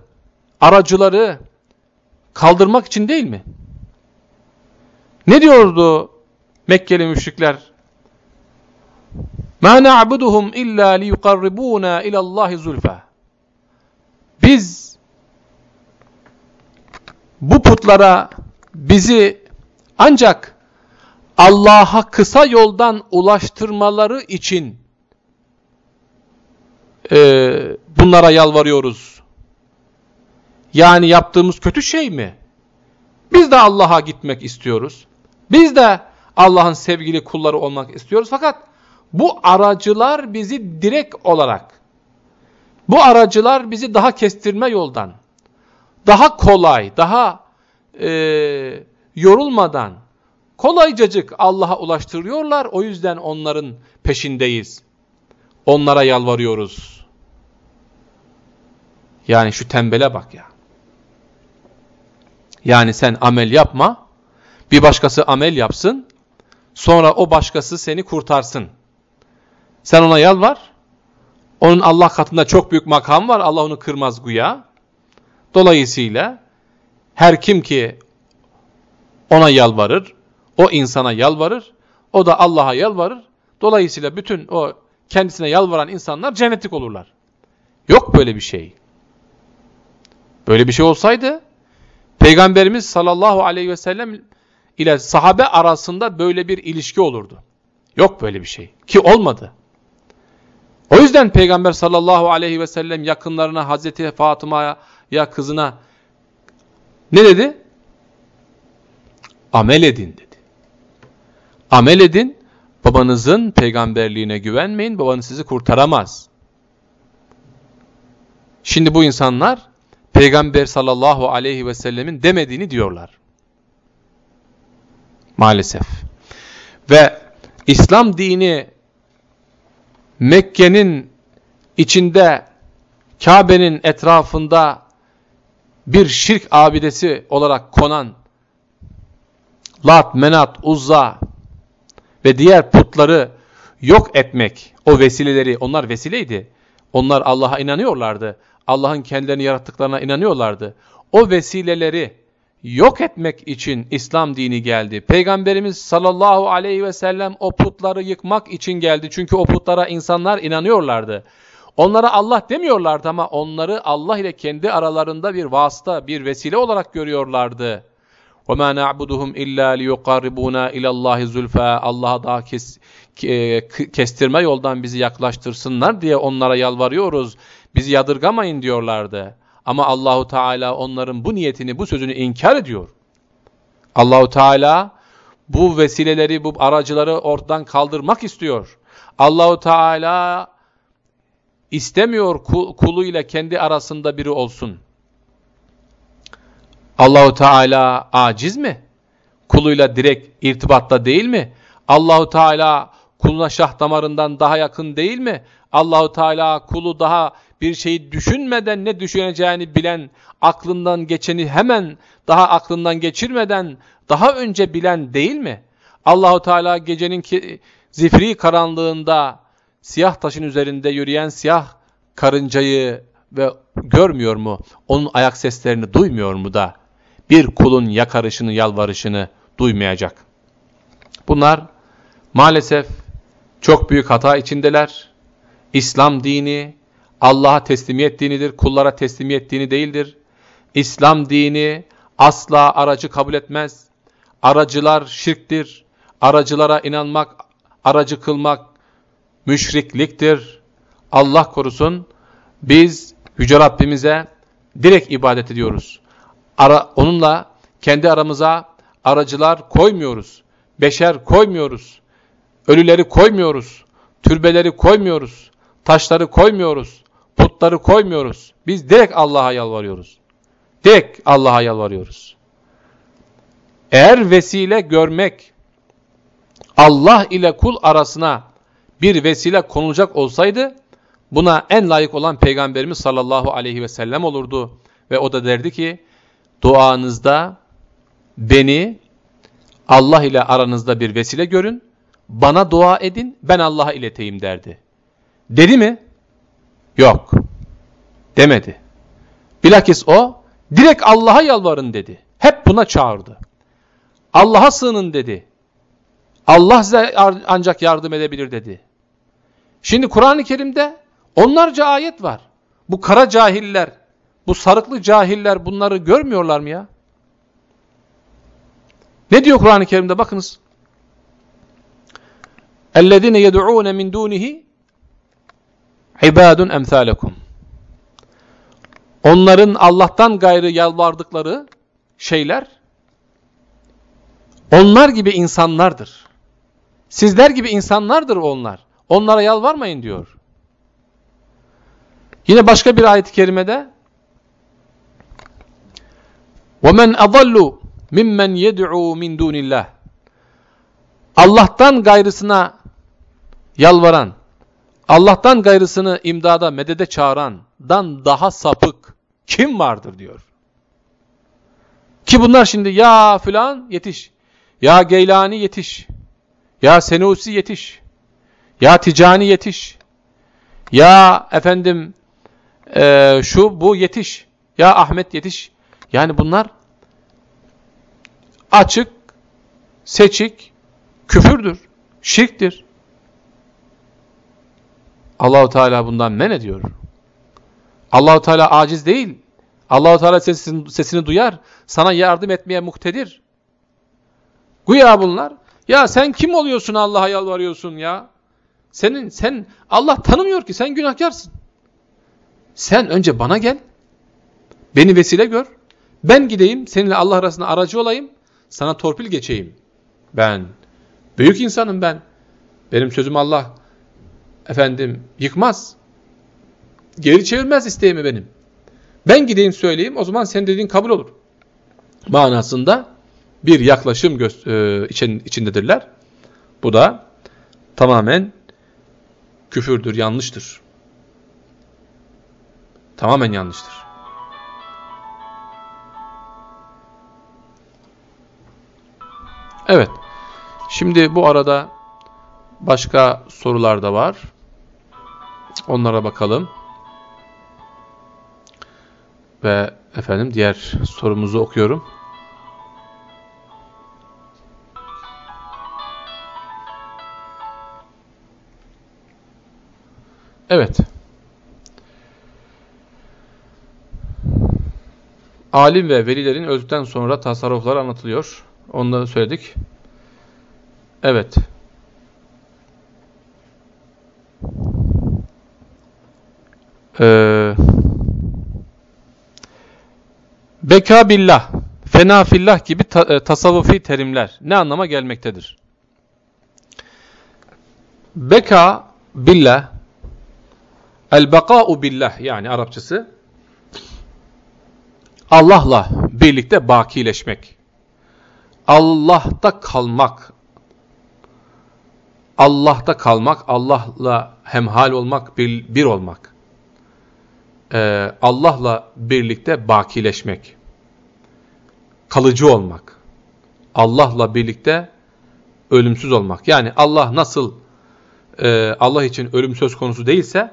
aracıları kaldırmak için değil mi? Ne diyordu Mekkeli müşrikler? مَا نَعْبُدُهُمْ اِلَّا لِيُقَرِّبُونَا اِلَى اللّٰهِ زُلْفَى Biz bu putlara bizi ancak Allah'a kısa yoldan ulaştırmaları için e, bunlara yalvarıyoruz. Yani yaptığımız kötü şey mi? Biz de Allah'a gitmek istiyoruz. Biz de Allah'ın sevgili kulları olmak istiyoruz. Fakat bu aracılar bizi direkt olarak, bu aracılar bizi daha kestirme yoldan, daha kolay, daha e, yorulmadan, kolaycacık Allah'a ulaştırıyorlar. O yüzden onların peşindeyiz. Onlara yalvarıyoruz. Yani şu tembele bak ya. Yani sen amel yapma, bir başkası amel yapsın, sonra o başkası seni kurtarsın. Sen ona yalvar, onun Allah katında çok büyük makam var, Allah onu kırmaz güya. Dolayısıyla her kim ki ona yalvarır, o insana yalvarır, o da Allah'a yalvarır. Dolayısıyla bütün o kendisine yalvaran insanlar cennetlik olurlar. Yok böyle bir şey. Böyle bir şey olsaydı Peygamberimiz sallallahu aleyhi ve sellem ile sahabe arasında böyle bir ilişki olurdu. Yok böyle bir şey. Ki olmadı. O yüzden Peygamber sallallahu aleyhi ve sellem yakınlarına Hazreti Fatıma'ya ya kızına ne dedi? Amel edin dedi. Amel edin, babanızın peygamberliğine güvenmeyin, babanız sizi kurtaramaz. Şimdi bu insanlar Peygamber sallallahu aleyhi ve sellemin demediğini diyorlar. Maalesef. Ve İslam dini Mekke'nin içinde Kabe'nin etrafında bir şirk abidesi olarak konan Lat, Menat, Uzza ve diğer putları yok etmek, o vesileleri, onlar vesileydi. Onlar Allah'a inanıyorlardı. Allah'ın kendilerini yarattıklarına inanıyorlardı. O vesileleri yok etmek için İslam dini geldi. Peygamberimiz sallallahu aleyhi ve sellem o putları yıkmak için geldi. Çünkü o putlara insanlar inanıyorlardı. Onlara Allah demiyorlardı ama onları Allah ile kendi aralarında bir vasıta, bir vesile olarak görüyorlardı. وَمَا نَعْبُدُهُمْ اِلَّا لِيُقَرِّبُونَا اِلَى اللّٰهِ زُلْفَى Allah'a daha kes, kestirme yoldan bizi yaklaştırsınlar diye onlara yalvarıyoruz. bizi yadırgamayın diyorlardı. Ama Allahu Teala onların bu niyetini, bu sözünü inkar ediyor. Allahu Teala bu vesileleri, bu aracıları ortadan kaldırmak istiyor. Allahu Teala istemiyor kuluyla kendi arasında biri olsun. Allahu Teala aciz mi? Kuluyla direkt irtibatta değil mi? Allahu Teala kuluna şah damarından daha yakın değil mi? Allahu Teala kulu daha bir şeyi düşünmeden ne düşüneceğini bilen, aklından geçeni hemen daha aklından geçirmeden daha önce bilen değil mi? Allahu Teala gecenin ki, zifri karanlığında siyah taşın üzerinde yürüyen siyah karıncayı ve görmüyor mu? Onun ayak seslerini duymuyor mu da bir kulun yakarışını, yalvarışını duymayacak? Bunlar maalesef çok büyük hata içindeler. İslam dini Allah'a teslimiyet dinidir, kullara teslimiyet dini değildir. İslam dini asla aracı kabul etmez. Aracılar şirktir. Aracılara inanmak, aracı kılmak müşrikliktir. Allah korusun biz Yüce Rabbimize direkt ibadet ediyoruz. Ara, onunla kendi aramıza aracılar koymuyoruz. Beşer koymuyoruz. Ölüleri koymuyoruz. Türbeleri koymuyoruz. Taşları koymuyoruz. Putları koymuyoruz. Biz direkt Allah'a yalvarıyoruz. Direkt Allah'a yalvarıyoruz. Eğer vesile görmek Allah ile kul arasına bir vesile konulacak olsaydı buna en layık olan Peygamberimiz sallallahu aleyhi ve sellem olurdu. Ve o da derdi ki duanızda beni Allah ile aranızda bir vesile görün, bana dua edin, ben Allah'a ileteyim derdi. Dedi mi? Yok. Demedi. Bilakis o direkt Allah'a yalvarın dedi. Hep buna çağırdı. Allah'a sığının dedi. Allah size ancak yardım edebilir dedi. Şimdi Kur'an-ı Kerim'de onlarca ayet var. Bu kara cahiller, bu sarıklı cahiller bunları görmüyorlar mı ya? Ne diyor Kur'an-ı Kerim'de bakınız. اَلَّذِينَ يَدُعُونَ مِنْ دُونِهِ عِبَادٌ اَمْثَالَكُمْ Onların Allah'tan gayrı yalvardıkları şeyler onlar gibi insanlardır. Sizler gibi insanlardır onlar. Onlara yalvarmayın diyor. Yine başka bir ayet-i kerimede وَمَنْ أَضَلُّ مِمَّنْ يَدْعُوا مِنْ دُونِ اللّٰهِ Allah'tan gayrısına yalvaran, Allah'tan gayrısını imdada, medede çağırandan daha sapık kim vardır diyor. Ki bunlar şimdi ya filan yetiş, ya Geylani yetiş, ya Senusi yetiş, ya Ticani yetiş, ya efendim e, şu bu yetiş, ya Ahmet yetiş. Yani bunlar açık, seçik, küfürdür, şirktir. Allahu Teala bundan men ediyor. Allahu Teala aciz değil. Allahu Teala sesini, sesini duyar. Sana yardım etmeye muktedir. Güya bunlar. Ya sen kim oluyorsun Allah'a yalvarıyorsun ya? Senin sen Allah tanımıyor ki sen günahkarsın. Sen önce bana gel. Beni vesile gör. Ben gideyim seninle Allah arasında aracı olayım. Sana torpil geçeyim. Ben büyük insanım ben. Benim sözüm Allah efendim yıkmaz. Geri çevirmez isteğimi benim. Ben gideyim söyleyeyim o zaman senin dediğin kabul olur. Manasında bir yaklaşım e, için, içindedirler. Bu da tamamen küfürdür, yanlıştır. Tamamen yanlıştır. Evet. Şimdi bu arada başka sorular da var. Onlara bakalım. Ve efendim diğer sorumuzu okuyorum. Evet. Alim ve velilerin öldükten sonra tasarrufları anlatılıyor. Onu söyledik. Evet. Ee, beka billah, fena fillah gibi ta e, tasavvufi terimler ne anlama gelmektedir? Beka billah el-beka'u billah yani Arapçası Allah'la birlikte bakileşmek. Allah'ta kalmak. Allah'ta kalmak, Allah'la hemhal olmak, bir, bir olmak. Ee, Allah'la birlikte bakileşmek. Kalıcı olmak. Allah'la birlikte ölümsüz olmak. Yani Allah nasıl e, Allah için ölüm söz konusu değilse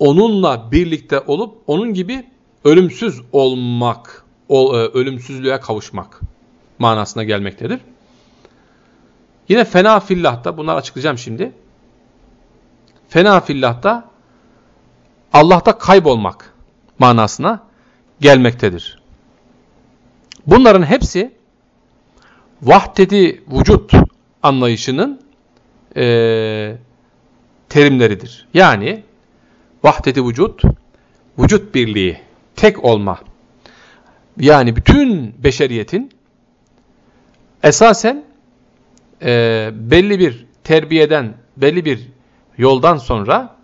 onunla birlikte olup onun gibi ölümsüz olmak, e, ölümsüzlüğe kavuşmak manasına gelmektedir. Yine fena fillah'ta, bunları açıklayacağım şimdi. Fena fillah'ta Allah'ta kaybolmak manasına gelmektedir. Bunların hepsi vahdedi vücut anlayışının e, terimleridir. Yani vahdeti vücut, vücut birliği, tek olma. Yani bütün beşeriyetin esasen e, belli bir terbiyeden, belli bir yoldan sonra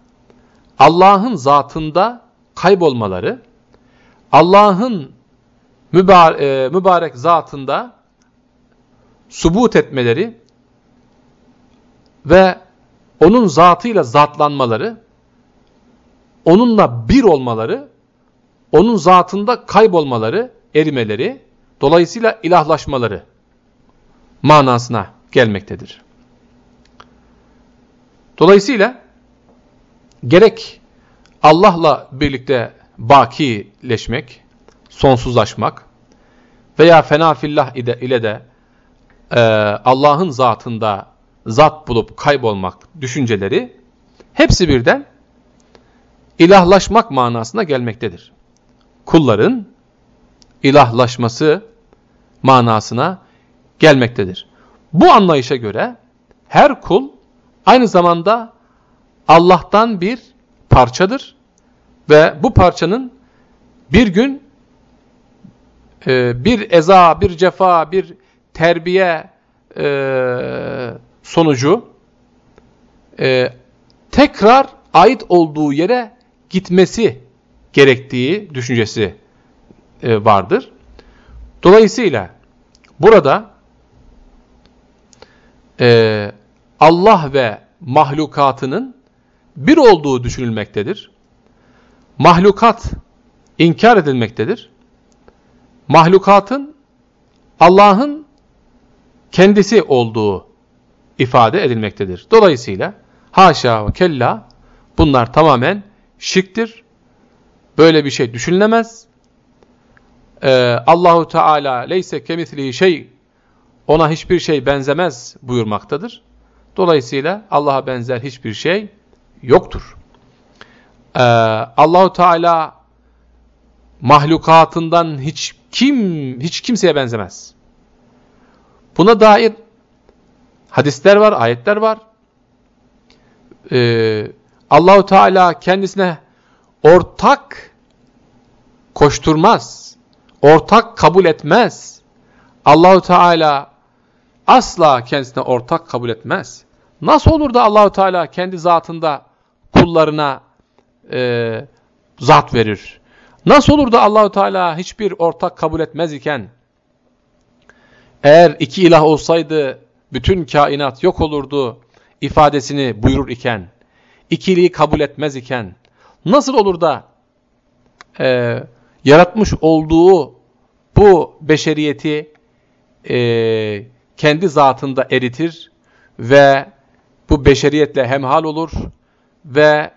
Allah'ın zatında kaybolmaları, Allah'ın mübarek, e, mübarek zatında subut etmeleri ve onun zatıyla zatlanmaları onunla bir olmaları, onun zatında kaybolmaları, erimeleri, dolayısıyla ilahlaşmaları manasına gelmektedir. Dolayısıyla gerek Allah'la birlikte bakileşmek, sonsuzlaşmak veya fena fillah ile de e, Allah'ın zatında zat bulup kaybolmak düşünceleri hepsi birden ilahlaşmak manasına gelmektedir. Kulların ilahlaşması manasına gelmektedir. Bu anlayışa göre her kul aynı zamanda Allah'tan bir parçadır ve bu parçanın bir gün e, bir eza, bir cefa, bir terbiye e, sonucu e, tekrar ait olduğu yere gitmesi gerektiği düşüncesi e, vardır. Dolayısıyla burada e, Allah ve mahlukatının bir olduğu düşünülmektedir. Mahlukat inkar edilmektedir. Mahlukatın Allah'ın kendisi olduğu ifade edilmektedir. Dolayısıyla haşa ve kella bunlar tamamen şirktir. Böyle bir şey düşünülemez. Ee, Allahu Teala leyse kemislihi şey ona hiçbir şey benzemez buyurmaktadır. Dolayısıyla Allah'a benzer hiçbir şey yoktur. Ee, Allahu Teala mahlukatından hiç kim hiç kimseye benzemez. Buna dair hadisler var, ayetler var. Ee, Allahu Teala kendisine ortak koşturmaz. Ortak kabul etmez. Allahu Teala asla kendisine ortak kabul etmez. Nasıl olur da Allahu Teala kendi zatında kullarına e, zat verir? Nasıl olur da Allahu Teala hiçbir ortak kabul etmez iken eğer iki ilah olsaydı bütün kainat yok olurdu ifadesini buyurur iken ikiliği kabul etmez iken nasıl olur da e, yaratmış olduğu bu beşeriyeti e, kendi zatında eritir ve bu beşeriyetle hemhal olur ve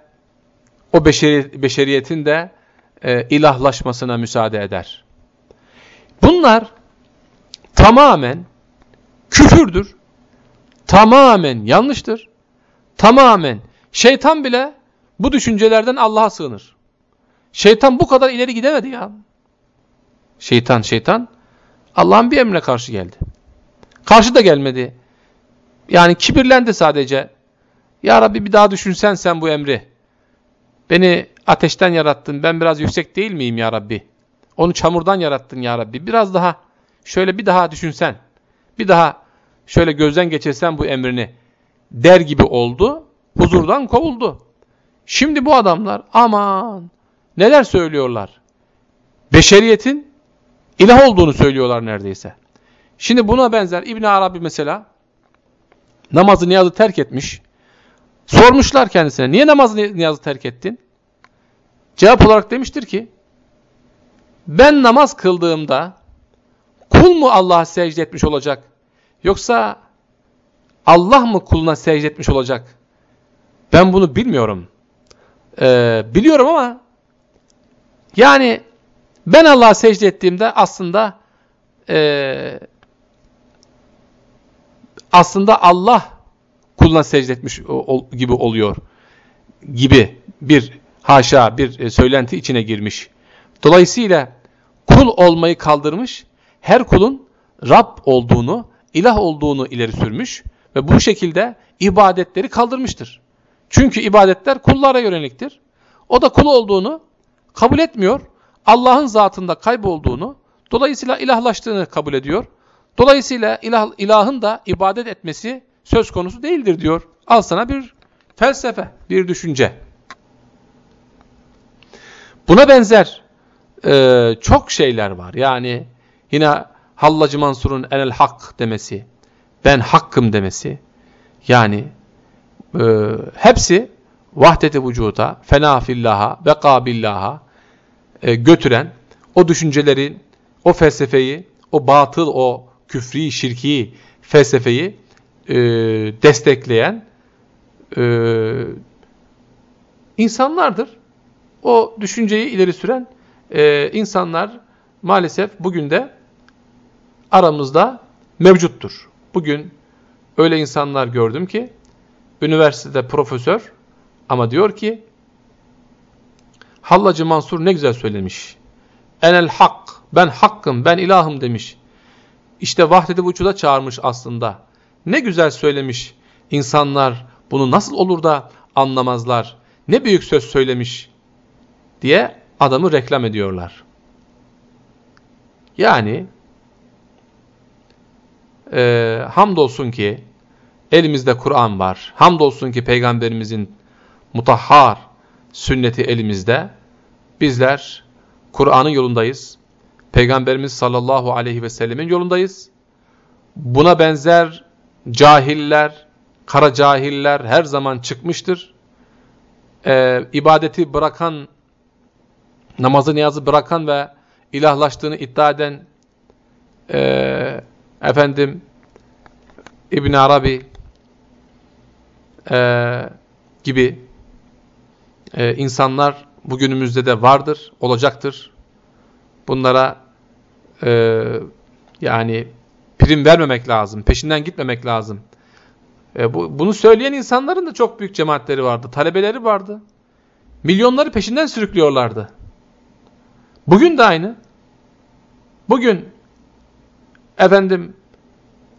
o beşeri, beşeriyetin de e, ilahlaşmasına müsaade eder. Bunlar tamamen küfürdür, tamamen yanlıştır, tamamen Şeytan bile bu düşüncelerden Allah'a sığınır. Şeytan bu kadar ileri gidemedi ya. Şeytan, şeytan Allah'ın bir emrine karşı geldi. Karşı da gelmedi. Yani kibirlendi sadece. Ya Rabbi bir daha düşünsen sen bu emri. Beni ateşten yarattın. Ben biraz yüksek değil miyim ya Rabbi? Onu çamurdan yarattın ya Rabbi. Biraz daha şöyle bir daha düşünsen. Bir daha şöyle gözden geçirsen bu emrini der gibi oldu. Huzurdan kovuldu. Şimdi bu adamlar aman neler söylüyorlar. Beşeriyetin ilah olduğunu söylüyorlar neredeyse. Şimdi buna benzer İbn Arabi mesela namazı niyazı terk etmiş. Sormuşlar kendisine niye namazı niyazı terk ettin? Cevap olarak demiştir ki ben namaz kıldığımda kul mu Allah'a secde etmiş olacak yoksa Allah mı kuluna secde etmiş olacak? Ben bunu bilmiyorum. Ee, biliyorum ama yani ben Allah'a secde ettiğimde aslında e, aslında Allah kuluna secde etmiş gibi oluyor gibi bir haşa bir e, söylenti içine girmiş. Dolayısıyla kul olmayı kaldırmış, her kulun Rab olduğunu, ilah olduğunu ileri sürmüş ve bu şekilde ibadetleri kaldırmıştır. Çünkü ibadetler kullara yöneliktir. O da kul olduğunu kabul etmiyor. Allah'ın zatında kaybolduğunu, dolayısıyla ilahlaştığını kabul ediyor. Dolayısıyla ilah, ilahın da ibadet etmesi söz konusu değildir diyor. Al sana bir felsefe, bir düşünce. Buna benzer e, çok şeyler var. Yani yine Hallacı Mansur'un enel hak demesi, ben hakkım demesi. Yani e, hepsi vahdeti vücuda, fena fillaha, beka billaha e, götüren o düşüncelerin, o felsefeyi, o batıl, o küfri, şirki felsefeyi e, destekleyen e, insanlardır. O düşünceyi ileri süren e, insanlar maalesef bugün de aramızda mevcuttur. Bugün öyle insanlar gördüm ki üniversitede profesör ama diyor ki Hallacı Mansur ne güzel söylemiş. Enel hak, ben hakkım, ben ilahım demiş. İşte vahdeti vücuda çağırmış aslında. Ne güzel söylemiş. İnsanlar bunu nasıl olur da anlamazlar. Ne büyük söz söylemiş diye adamı reklam ediyorlar. Yani e, hamdolsun ki elimizde Kur'an var. Hamdolsun ki peygamberimizin mutahhar sünneti elimizde. Bizler Kur'an'ın yolundayız. Peygamberimiz sallallahu aleyhi ve sellemin yolundayız. Buna benzer cahiller, kara cahiller her zaman çıkmıştır. Ee, ibadeti bırakan, namazı niyazı bırakan ve ilahlaştığını iddia eden e, efendim İbn Arabi e, gibi e, insanlar bugünümüzde de vardır, olacaktır. Bunlara e, yani prim vermemek lazım, peşinden gitmemek lazım. E, bu, bunu söyleyen insanların da çok büyük cemaatleri vardı, talebeleri vardı. Milyonları peşinden sürüklüyorlardı. Bugün de aynı. Bugün efendim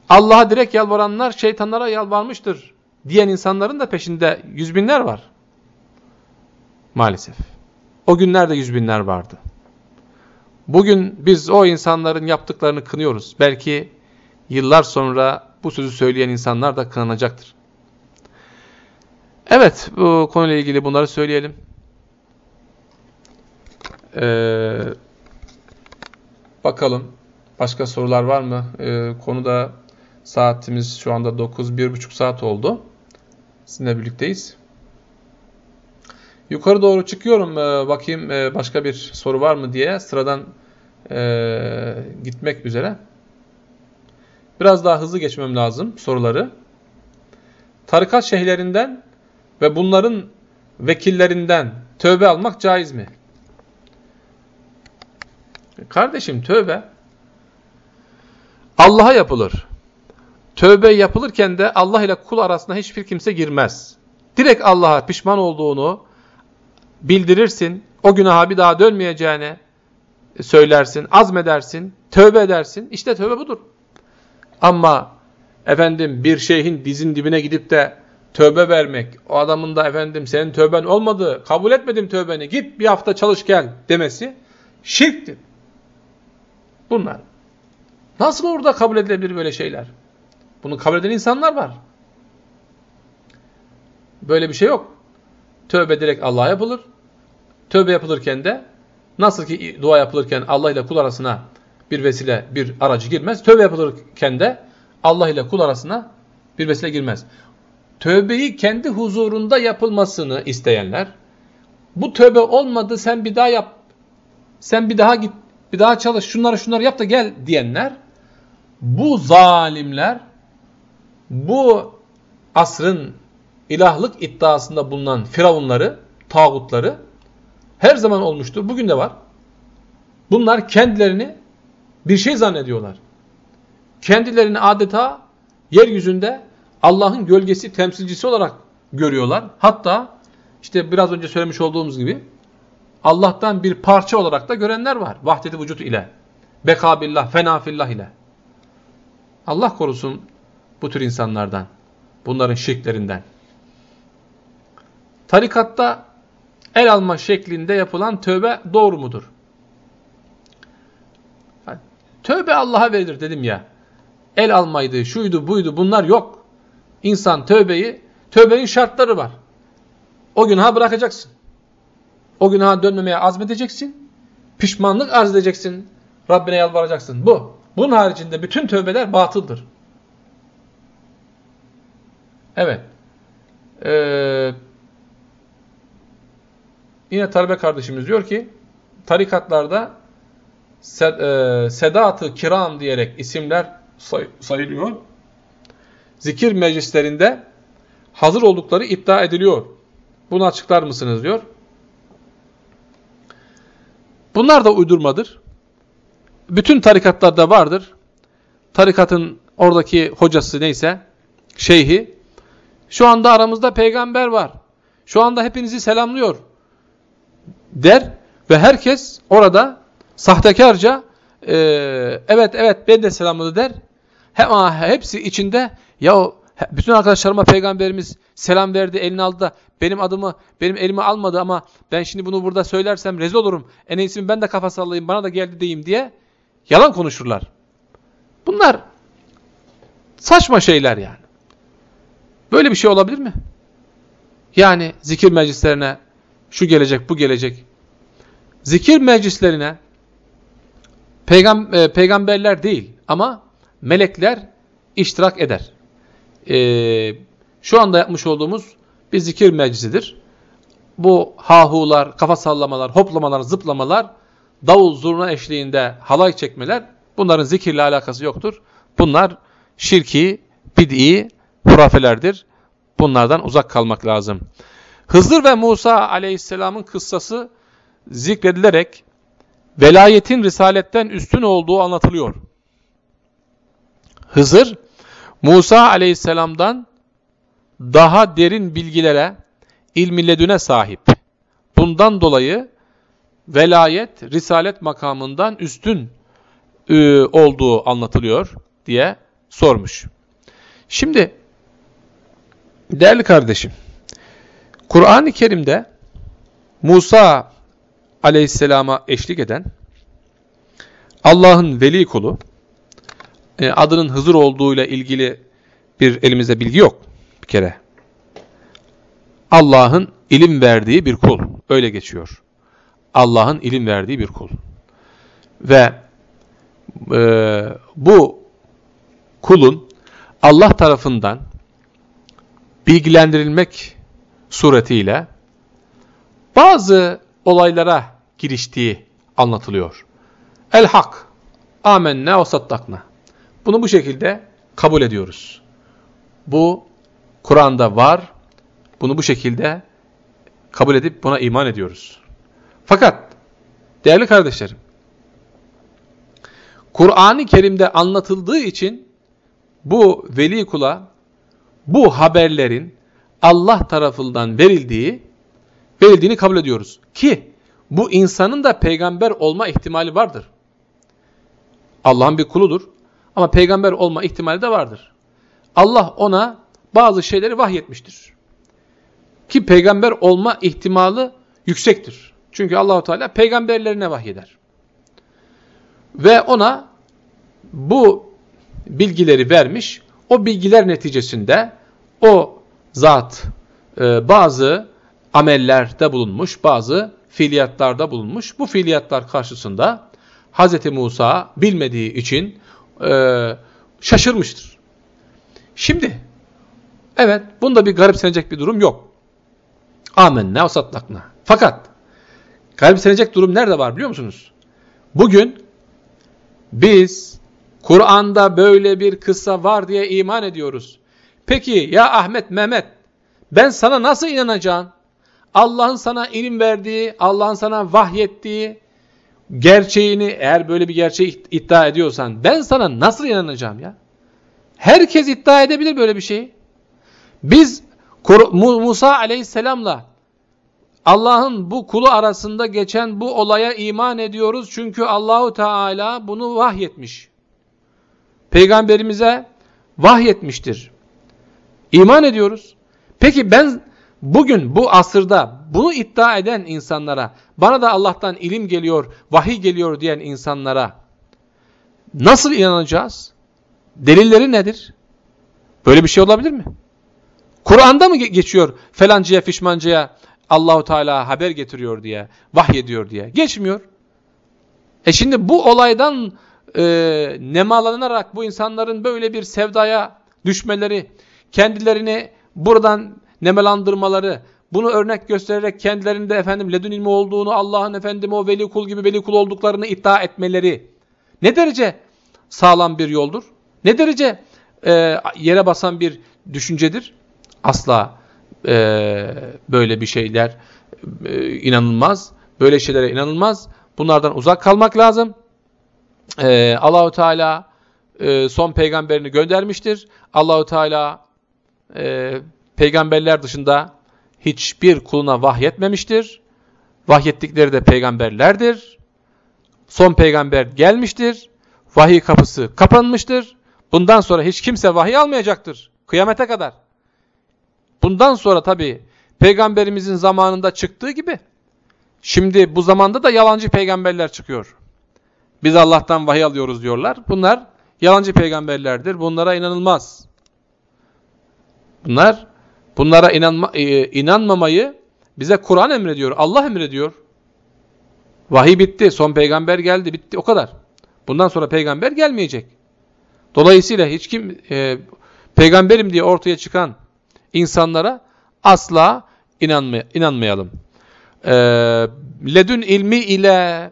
Allah'a direkt yalvaranlar şeytanlara yalvarmıştır diyen insanların da peşinde yüz binler var. Maalesef. O günlerde yüz binler vardı. Bugün biz o insanların yaptıklarını kınıyoruz. Belki yıllar sonra bu sözü söyleyen insanlar da kınanacaktır. Evet, bu konuyla ilgili bunları söyleyelim. Ee, bakalım, başka sorular var mı? Ee, konuda saatimiz şu anda 9, 1,5 saat oldu. Sizinle birlikteyiz. Yukarı doğru çıkıyorum. Ee, bakayım e, başka bir soru var mı diye sıradan e, gitmek üzere. Biraz daha hızlı geçmem lazım soruları. Tarikat şeyhlerinden ve bunların vekillerinden tövbe almak caiz mi? Kardeşim tövbe Allah'a yapılır. Tövbe yapılırken de Allah ile kul arasında hiçbir kimse girmez. Direkt Allah'a pişman olduğunu bildirirsin. O günaha bir daha dönmeyeceğine söylersin, azmedersin, tövbe edersin. İşte tövbe budur. Ama efendim bir şeyhin dizin dibine gidip de tövbe vermek, o adamın da efendim senin tövben olmadı, kabul etmedim tövbeni, git bir hafta çalış gel demesi şirktir. Bunlar. Nasıl orada kabul edilebilir böyle şeyler? Bunu kabul eden insanlar var. Böyle bir şey yok. Tövbe direkt Allah'a yapılır. Tövbe yapılırken de nasıl ki dua yapılırken Allah ile kul arasına bir vesile, bir aracı girmez. Tövbe yapılırken de Allah ile kul arasına bir vesile girmez. Tövbeyi kendi huzurunda yapılmasını isteyenler, bu tövbe olmadı sen bir daha yap, sen bir daha git, bir daha çalış, şunları şunları yap da gel diyenler, bu zalimler, bu asrın ilahlık iddiasında bulunan firavunları, tağutları her zaman olmuştur. Bugün de var. Bunlar kendilerini bir şey zannediyorlar. Kendilerini adeta yeryüzünde Allah'ın gölgesi temsilcisi olarak görüyorlar. Hatta işte biraz önce söylemiş olduğumuz gibi Allah'tan bir parça olarak da görenler var. Vahdeti vücut ile. Bekabillah, fenafillah ile. Allah korusun bu tür insanlardan. Bunların şirklerinden. Tarikatta el alma şeklinde yapılan tövbe doğru mudur? Tövbe Allah'a verilir dedim ya. El almaydı, şuydu, buydu bunlar yok. İnsan tövbeyi, tövbenin şartları var. O günaha bırakacaksın. O günaha dönmemeye azmedeceksin. Pişmanlık arz edeceksin. Rabbine yalvaracaksın. Bu. Bunun haricinde bütün tövbeler batıldır. Evet. Ee, yine talebe kardeşimiz diyor ki tarikatlarda sed, e, sedat kiram diyerek isimler say, sayılıyor. Zikir meclislerinde hazır oldukları iddia ediliyor. Bunu açıklar mısınız diyor. Bunlar da uydurmadır. Bütün tarikatlarda vardır. Tarikatın oradaki hocası neyse, şeyhi, şu anda aramızda peygamber var. Şu anda hepinizi selamlıyor der ve herkes orada sahtekarca e, evet evet ben de selamladı der. Ama hepsi içinde ya bütün arkadaşlarıma peygamberimiz selam verdi, elini aldı da benim adımı, benim elimi almadı ama ben şimdi bunu burada söylersem rezil olurum. En iyisi ben de kafa sallayayım, bana da geldi diyeyim diye yalan konuşurlar. Bunlar saçma şeyler yani. Böyle bir şey olabilir mi? Yani zikir meclislerine şu gelecek, bu gelecek. Zikir meclislerine peygam e, peygamberler değil ama melekler iştirak eder. E, şu anda yapmış olduğumuz bir zikir meclisidir. Bu hahular, kafa sallamalar, hoplamalar, zıplamalar, davul zurna eşliğinde halay çekmeler bunların zikirle alakası yoktur. Bunlar şirki, bid'i, hurafelerdir. Bunlardan uzak kalmak lazım. Hızır ve Musa aleyhisselamın kıssası zikredilerek velayetin risaletten üstün olduğu anlatılıyor. Hızır, Musa aleyhisselamdan daha derin bilgilere, ilmi ledüne sahip. Bundan dolayı velayet, risalet makamından üstün e, olduğu anlatılıyor diye sormuş. Şimdi değerli kardeşim, Kur'an-ı Kerim'de Musa aleyhisselama eşlik eden Allah'ın veli kulu e, adının Hızır olduğuyla ilgili bir elimizde bilgi yok bir kere. Allah'ın ilim verdiği bir kul. Öyle geçiyor. Allah'ın ilim verdiği bir kul. Ve e, bu kulun Allah tarafından bilgilendirilmek suretiyle bazı olaylara giriştiği anlatılıyor. El hak, amenne ve sattakna. Bunu bu şekilde kabul ediyoruz. Bu Kur'an'da var. Bunu bu şekilde kabul edip buna iman ediyoruz. Fakat değerli kardeşlerim, Kur'an-ı Kerim'de anlatıldığı için bu veli kula bu haberlerin Allah tarafından verildiği verildiğini kabul ediyoruz. Ki bu insanın da peygamber olma ihtimali vardır. Allah'ın bir kuludur ama peygamber olma ihtimali de vardır. Allah ona bazı şeyleri vahyetmiştir. Ki peygamber olma ihtimali yüksektir. Çünkü Allahu Teala peygamberlerine vahyeder. Ve ona bu bilgileri vermiş. O bilgiler neticesinde o zat e, bazı amellerde bulunmuş, bazı fiiliyatlarda bulunmuş. Bu fiiliyatlar karşısında Hz. Musa bilmediği için e, şaşırmıştır. Şimdi evet bunda bir garipsenecek bir durum yok. Amenna ve satlakna. Fakat garipsenecek durum nerede var biliyor musunuz? Bugün biz Kur'an'da böyle bir kıssa var diye iman ediyoruz. Peki ya Ahmet, Mehmet ben sana nasıl inanacağım? Allah'ın sana ilim verdiği, Allah'ın sana vahyettiği gerçeğini eğer böyle bir gerçeği iddia ediyorsan ben sana nasıl inanacağım ya? Herkes iddia edebilir böyle bir şeyi. Biz Musa aleyhisselamla Allah'ın bu kulu arasında geçen bu olaya iman ediyoruz. Çünkü Allahu Teala bunu vahyetmiş. Peygamberimize vahyetmiştir. İman ediyoruz. Peki ben bugün bu asırda bunu iddia eden insanlara, bana da Allah'tan ilim geliyor, vahiy geliyor diyen insanlara nasıl inanacağız? Delilleri nedir? Böyle bir şey olabilir mi? Kur'an'da mı geçiyor felancıya fişmancıya Allahu Teala haber getiriyor diye, vahyediyor diye? Geçmiyor. E şimdi bu olaydan e, nemalanarak bu insanların böyle bir sevdaya düşmeleri, kendilerini buradan nemelandırmaları, bunu örnek göstererek kendilerinde efendim ledün ilmi olduğunu, Allah'ın efendim o veli kul gibi veli kul olduklarını iddia etmeleri ne derece sağlam bir yoldur? Ne derece e, yere basan bir düşüncedir? Asla e, böyle bir şeyler e, inanılmaz. Böyle şeylere inanılmaz. Bunlardan uzak kalmak lazım. E, Allahu Teala e, son peygamberini göndermiştir. Allahu Teala e, peygamberler dışında hiçbir kuluna vahyetmemiştir. Vahyettikleri de peygamberlerdir. Son peygamber gelmiştir. Vahiy kapısı kapanmıştır. Bundan sonra hiç kimse vahiy almayacaktır. Kıyamete kadar. Bundan sonra tabi peygamberimizin zamanında çıktığı gibi şimdi bu zamanda da yalancı peygamberler çıkıyor. Biz Allah'tan vahiy alıyoruz diyorlar. Bunlar yalancı peygamberlerdir. Bunlara inanılmaz. Bunlar bunlara inanma, e, inanmamayı bize Kur'an emrediyor. Allah emrediyor. Vahiy bitti. Son peygamber geldi. Bitti. O kadar. Bundan sonra peygamber gelmeyecek. Dolayısıyla hiç kim e, peygamberim diye ortaya çıkan insanlara asla inanmay inanmayalım. E, ledün ilmi ile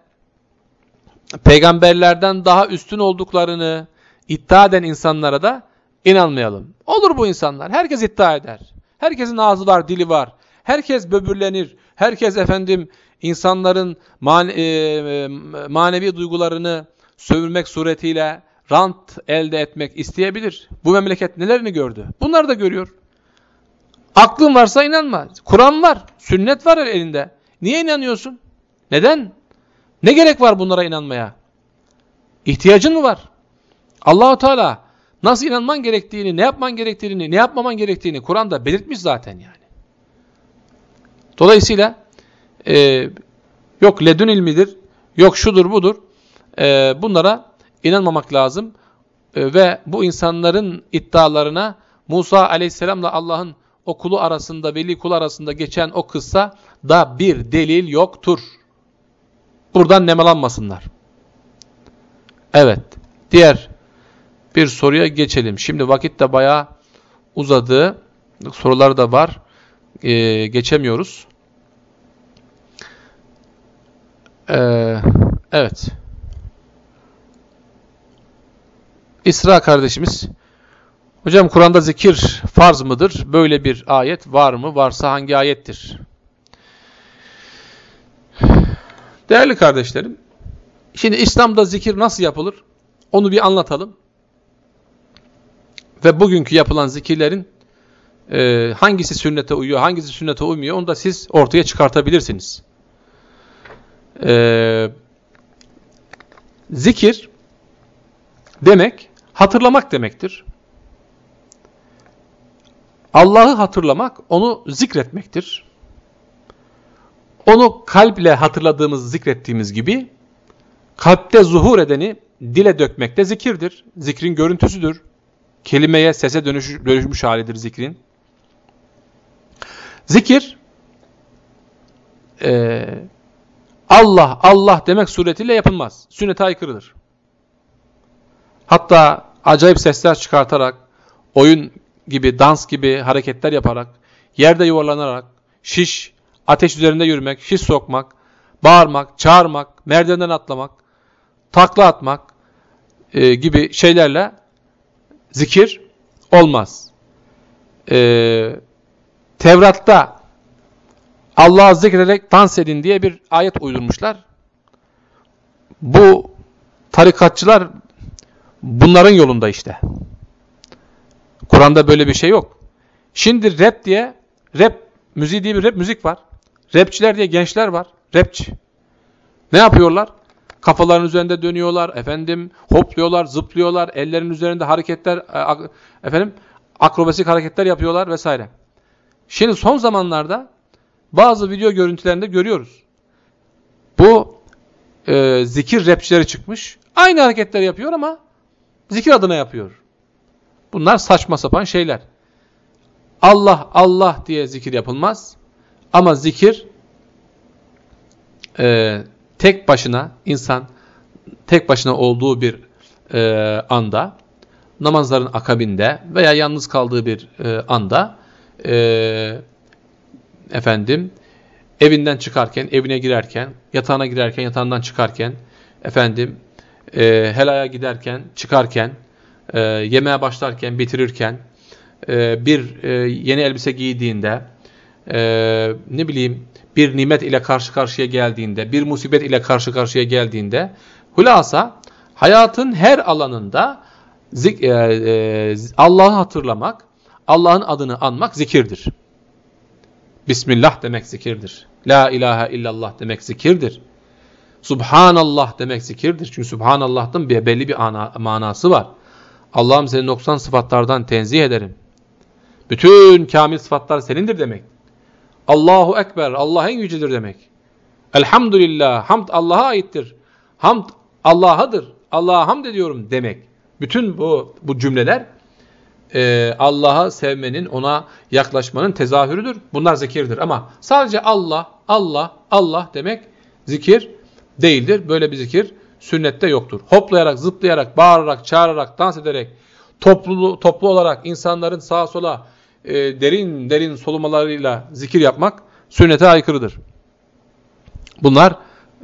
peygamberlerden daha üstün olduklarını iddia eden insanlara da inanmayalım. Olur bu insanlar. Herkes iddia eder. Herkesin ağzı var, dili var. Herkes böbürlenir. Herkes efendim insanların mane, e, manevi duygularını sömürmek suretiyle rant elde etmek isteyebilir. Bu memleket nelerini gördü? Bunları da görüyor. Aklın varsa inanma. Kur'an var, sünnet var elinde. Niye inanıyorsun? Neden? Ne gerek var bunlara inanmaya? İhtiyacın mı var? Allahu Teala nasıl inanman gerektiğini, ne yapman gerektiğini, ne yapmaman gerektiğini Kur'an'da belirtmiş zaten yani. Dolayısıyla e, yok ledün ilmidir, yok şudur budur. E, bunlara inanmamak lazım. E, ve bu insanların iddialarına Musa aleyhisselamla Allah'ın o kulu arasında, veli kul arasında geçen o kıssa da bir delil yoktur. Buradan nemalanmasınlar. Evet. Diğer bir soruya geçelim. Şimdi vakit de bayağı uzadı. Sorular da var. Ee, geçemiyoruz. Ee, evet. İsra kardeşimiz. Hocam Kur'an'da zikir farz mıdır? Böyle bir ayet var mı? Varsa hangi ayettir? Değerli kardeşlerim, şimdi İslam'da zikir nasıl yapılır? Onu bir anlatalım. Ve bugünkü yapılan zikirlerin e, hangisi sünnete uyuyor, hangisi sünnete uymuyor onu da siz ortaya çıkartabilirsiniz. E, zikir demek hatırlamak demektir. Allah'ı hatırlamak onu zikretmektir. Onu kalple hatırladığımız, zikrettiğimiz gibi kalpte zuhur edeni dile dökmek de zikirdir. Zikrin görüntüsüdür. Kelimeye, sese dönüş, dönüşmüş halidir zikrin. Zikir e, Allah, Allah demek suretiyle yapılmaz. Sünnete aykırıdır. Hatta acayip sesler çıkartarak, oyun gibi, dans gibi hareketler yaparak, yerde yuvarlanarak, şiş, ateş üzerinde yürümek, şiş sokmak, bağırmak, çağırmak, merdivenden atlamak, takla atmak e, gibi şeylerle zikir olmaz. E, Tevrat'ta Allah'ı zikrederek dans edin diye bir ayet uydurmuşlar. Bu tarikatçılar bunların yolunda işte. Kur'an'da böyle bir şey yok. Şimdi rap diye, rap müziği diye bir rap müzik var. Rapçiler diye gençler var. Rapçi. Ne yapıyorlar? Kafaların üzerinde dönüyorlar, efendim hopluyorlar, zıplıyorlar, ellerin üzerinde hareketler, e, efendim akrobasik hareketler yapıyorlar vesaire. Şimdi son zamanlarda bazı video görüntülerinde görüyoruz. Bu e, zikir rapçileri çıkmış. Aynı hareketler yapıyor ama zikir adına yapıyor. Bunlar saçma sapan şeyler. Allah Allah diye zikir yapılmaz. Ama zikir e, tek başına insan tek başına olduğu bir e, anda namazların akabinde veya yalnız kaldığı bir e, anda e, efendim evinden çıkarken, evine girerken, yatağına girerken, yatağından çıkarken, efendim e, helaya giderken, çıkarken, e, yemeğe başlarken, bitirirken, e, bir e, yeni elbise giydiğinde, e, ne bileyim bir nimet ile karşı karşıya geldiğinde, bir musibet ile karşı karşıya geldiğinde, hulasa hayatın her alanında e, e, Allah'ı hatırlamak, Allah'ın adını anmak zikirdir. Bismillah demek zikirdir. La ilahe illallah demek zikirdir. Subhanallah demek zikirdir. Çünkü Subhanallah'tan bir belli bir ana, manası var. Allah'ım seni noksan sıfatlardan tenzih ederim. Bütün kamil sıfatlar senindir demek. Allahu Ekber, Allah en yücedir demek. Elhamdülillah, hamd Allah'a aittir. Hamd Allah'adır. Allah'a hamd ediyorum demek. Bütün bu, bu cümleler e, Allah'a sevmenin, ona yaklaşmanın tezahürüdür. Bunlar zikirdir ama sadece Allah, Allah, Allah demek zikir değildir. Böyle bir zikir sünnette yoktur. Hoplayarak, zıplayarak, bağırarak, çağırarak, dans ederek, toplu, toplu olarak insanların sağa sola e, derin derin solumalarıyla zikir yapmak sünnete aykırıdır. Bunlar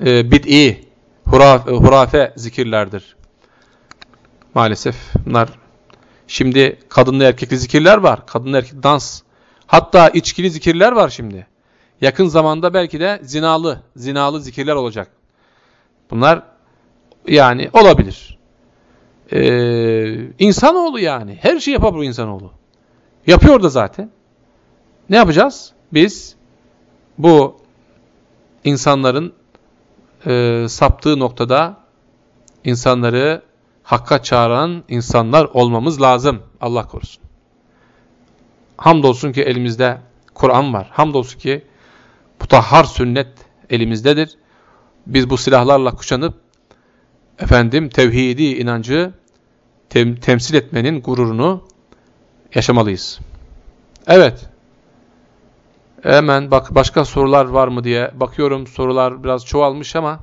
e, bid'i, hurafe, hurafe zikirlerdir. Maalesef bunlar Şimdi kadınlı erkekli zikirler var. Kadınlı erkekli dans. Hatta içkili zikirler var şimdi. Yakın zamanda belki de zinalı, zinalı zikirler olacak. Bunlar yani olabilir. Ee, insanoğlu yani. Her şey yapar bu insanoğlu. Yapıyor da zaten. Ne yapacağız? Biz bu insanların e, saptığı noktada insanları Hakka çağıran insanlar olmamız lazım. Allah korusun. Hamdolsun ki elimizde Kur'an var. Hamdolsun ki mutahhar sünnet elimizdedir. Biz bu silahlarla kuşanıp efendim tevhidi inancı tem temsil etmenin gururunu yaşamalıyız. Evet. Hemen bak başka sorular var mı diye bakıyorum. Sorular biraz çoğalmış ama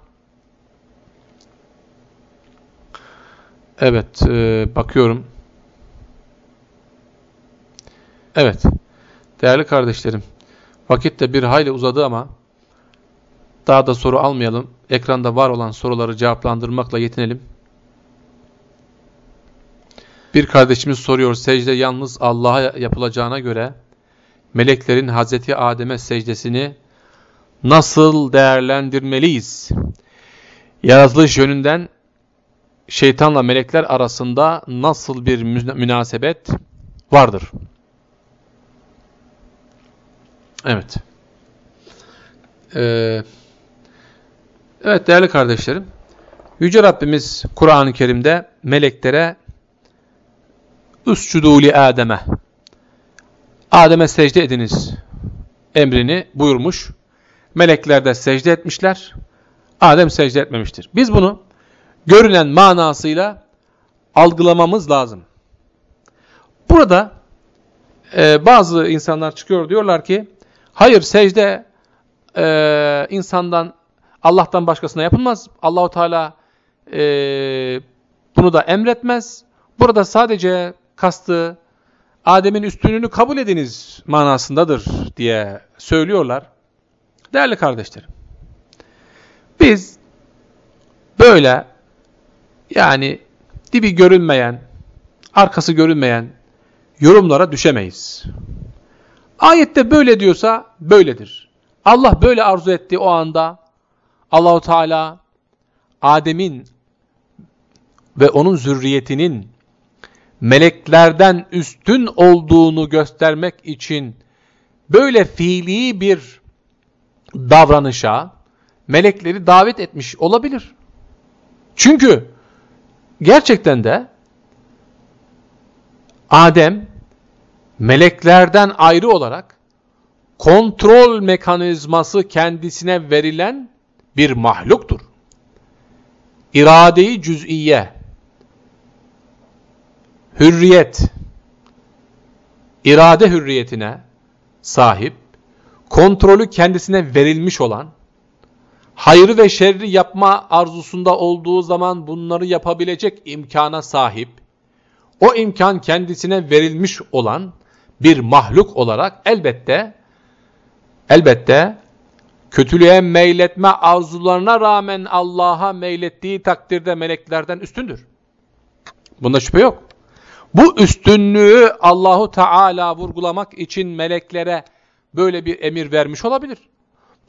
Evet, e, bakıyorum. Evet, değerli kardeşlerim, vakit de bir hayli uzadı ama daha da soru almayalım. Ekranda var olan soruları cevaplandırmakla yetinelim. Bir kardeşimiz soruyor, secde yalnız Allah'a yapılacağına göre meleklerin Hazreti Adem'e secdesini nasıl değerlendirmeliyiz? Yaratılış yönünden şeytanla melekler arasında nasıl bir münasebet vardır? Evet. Ee, evet değerli kardeşlerim. Yüce Rabbimiz Kur'an-ı Kerim'de meleklere üscudu li Adem'e Adem'e secde ediniz emrini buyurmuş. Melekler de secde etmişler. Adem secde etmemiştir. Biz bunu görünen manasıyla algılamamız lazım. Burada e, bazı insanlar çıkıyor diyorlar ki hayır secde e, insandan Allah'tan başkasına yapılmaz. Allahu Teala e, bunu da emretmez. Burada sadece kastı Adem'in üstünlüğünü kabul ediniz manasındadır diye söylüyorlar. Değerli kardeşlerim, biz böyle yani dibi görünmeyen, arkası görünmeyen yorumlara düşemeyiz. Ayette böyle diyorsa böyledir. Allah böyle arzu etti o anda. Allahu Teala Adem'in ve onun zürriyetinin meleklerden üstün olduğunu göstermek için böyle fiili bir davranışa melekleri davet etmiş olabilir. Çünkü gerçekten de Adem meleklerden ayrı olarak kontrol mekanizması kendisine verilen bir mahluktur. İradeyi cüz'iye, hürriyet, irade hürriyetine sahip, kontrolü kendisine verilmiş olan, hayrı ve şerri yapma arzusunda olduğu zaman bunları yapabilecek imkana sahip, o imkan kendisine verilmiş olan bir mahluk olarak elbette elbette kötülüğe meyletme arzularına rağmen Allah'a meylettiği takdirde meleklerden üstündür. Bunda şüphe yok. Bu üstünlüğü Allahu Teala vurgulamak için meleklere böyle bir emir vermiş olabilir.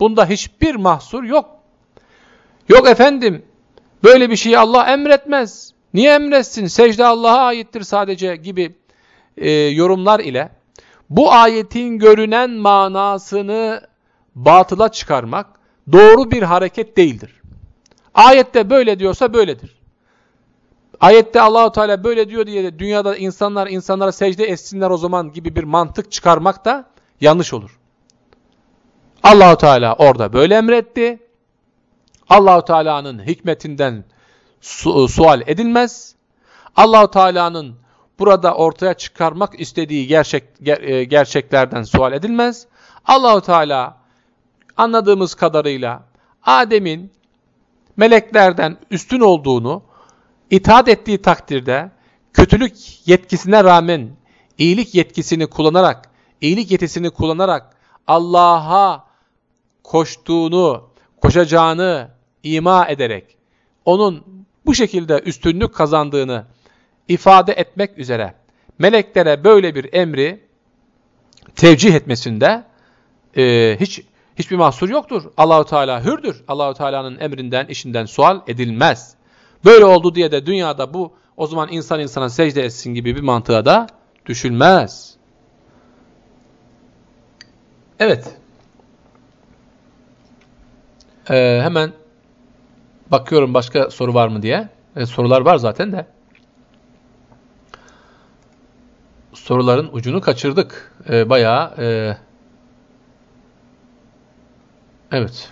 Bunda hiçbir mahsur yok. Yok efendim, böyle bir şeyi Allah emretmez. Niye emretsin? Secde Allah'a aittir sadece gibi e, yorumlar ile bu ayetin görünen manasını batıla çıkarmak doğru bir hareket değildir. Ayette böyle diyorsa böyledir. Ayette Allahu Teala böyle diyor diye de dünyada insanlar insanlara secde etsinler o zaman gibi bir mantık çıkarmak da yanlış olur. Allahu Teala orada böyle emretti. Allahu Teala'nın hikmetinden su sual edilmez. Allahu Teala'nın burada ortaya çıkarmak istediği gerçek ger e, gerçeklerden sual edilmez. Allahu Teala anladığımız kadarıyla Adem'in meleklerden üstün olduğunu itaat ettiği takdirde kötülük yetkisine rağmen iyilik yetkisini kullanarak, iyilik yetisini kullanarak Allah'a koştuğunu, koşacağını ima ederek onun bu şekilde üstünlük kazandığını ifade etmek üzere meleklere böyle bir emri tevcih etmesinde e, hiç hiçbir mahsur yoktur. Allahu Teala hürdür. Allahu Teala'nın emrinden, işinden sual edilmez. Böyle oldu diye de dünyada bu o zaman insan insana secde etsin gibi bir mantığa da düşülmez. Evet. Ee, hemen bakıyorum başka soru var mı diye. E, sorular var zaten de. Soruların ucunu kaçırdık. E, bayağı e, evet.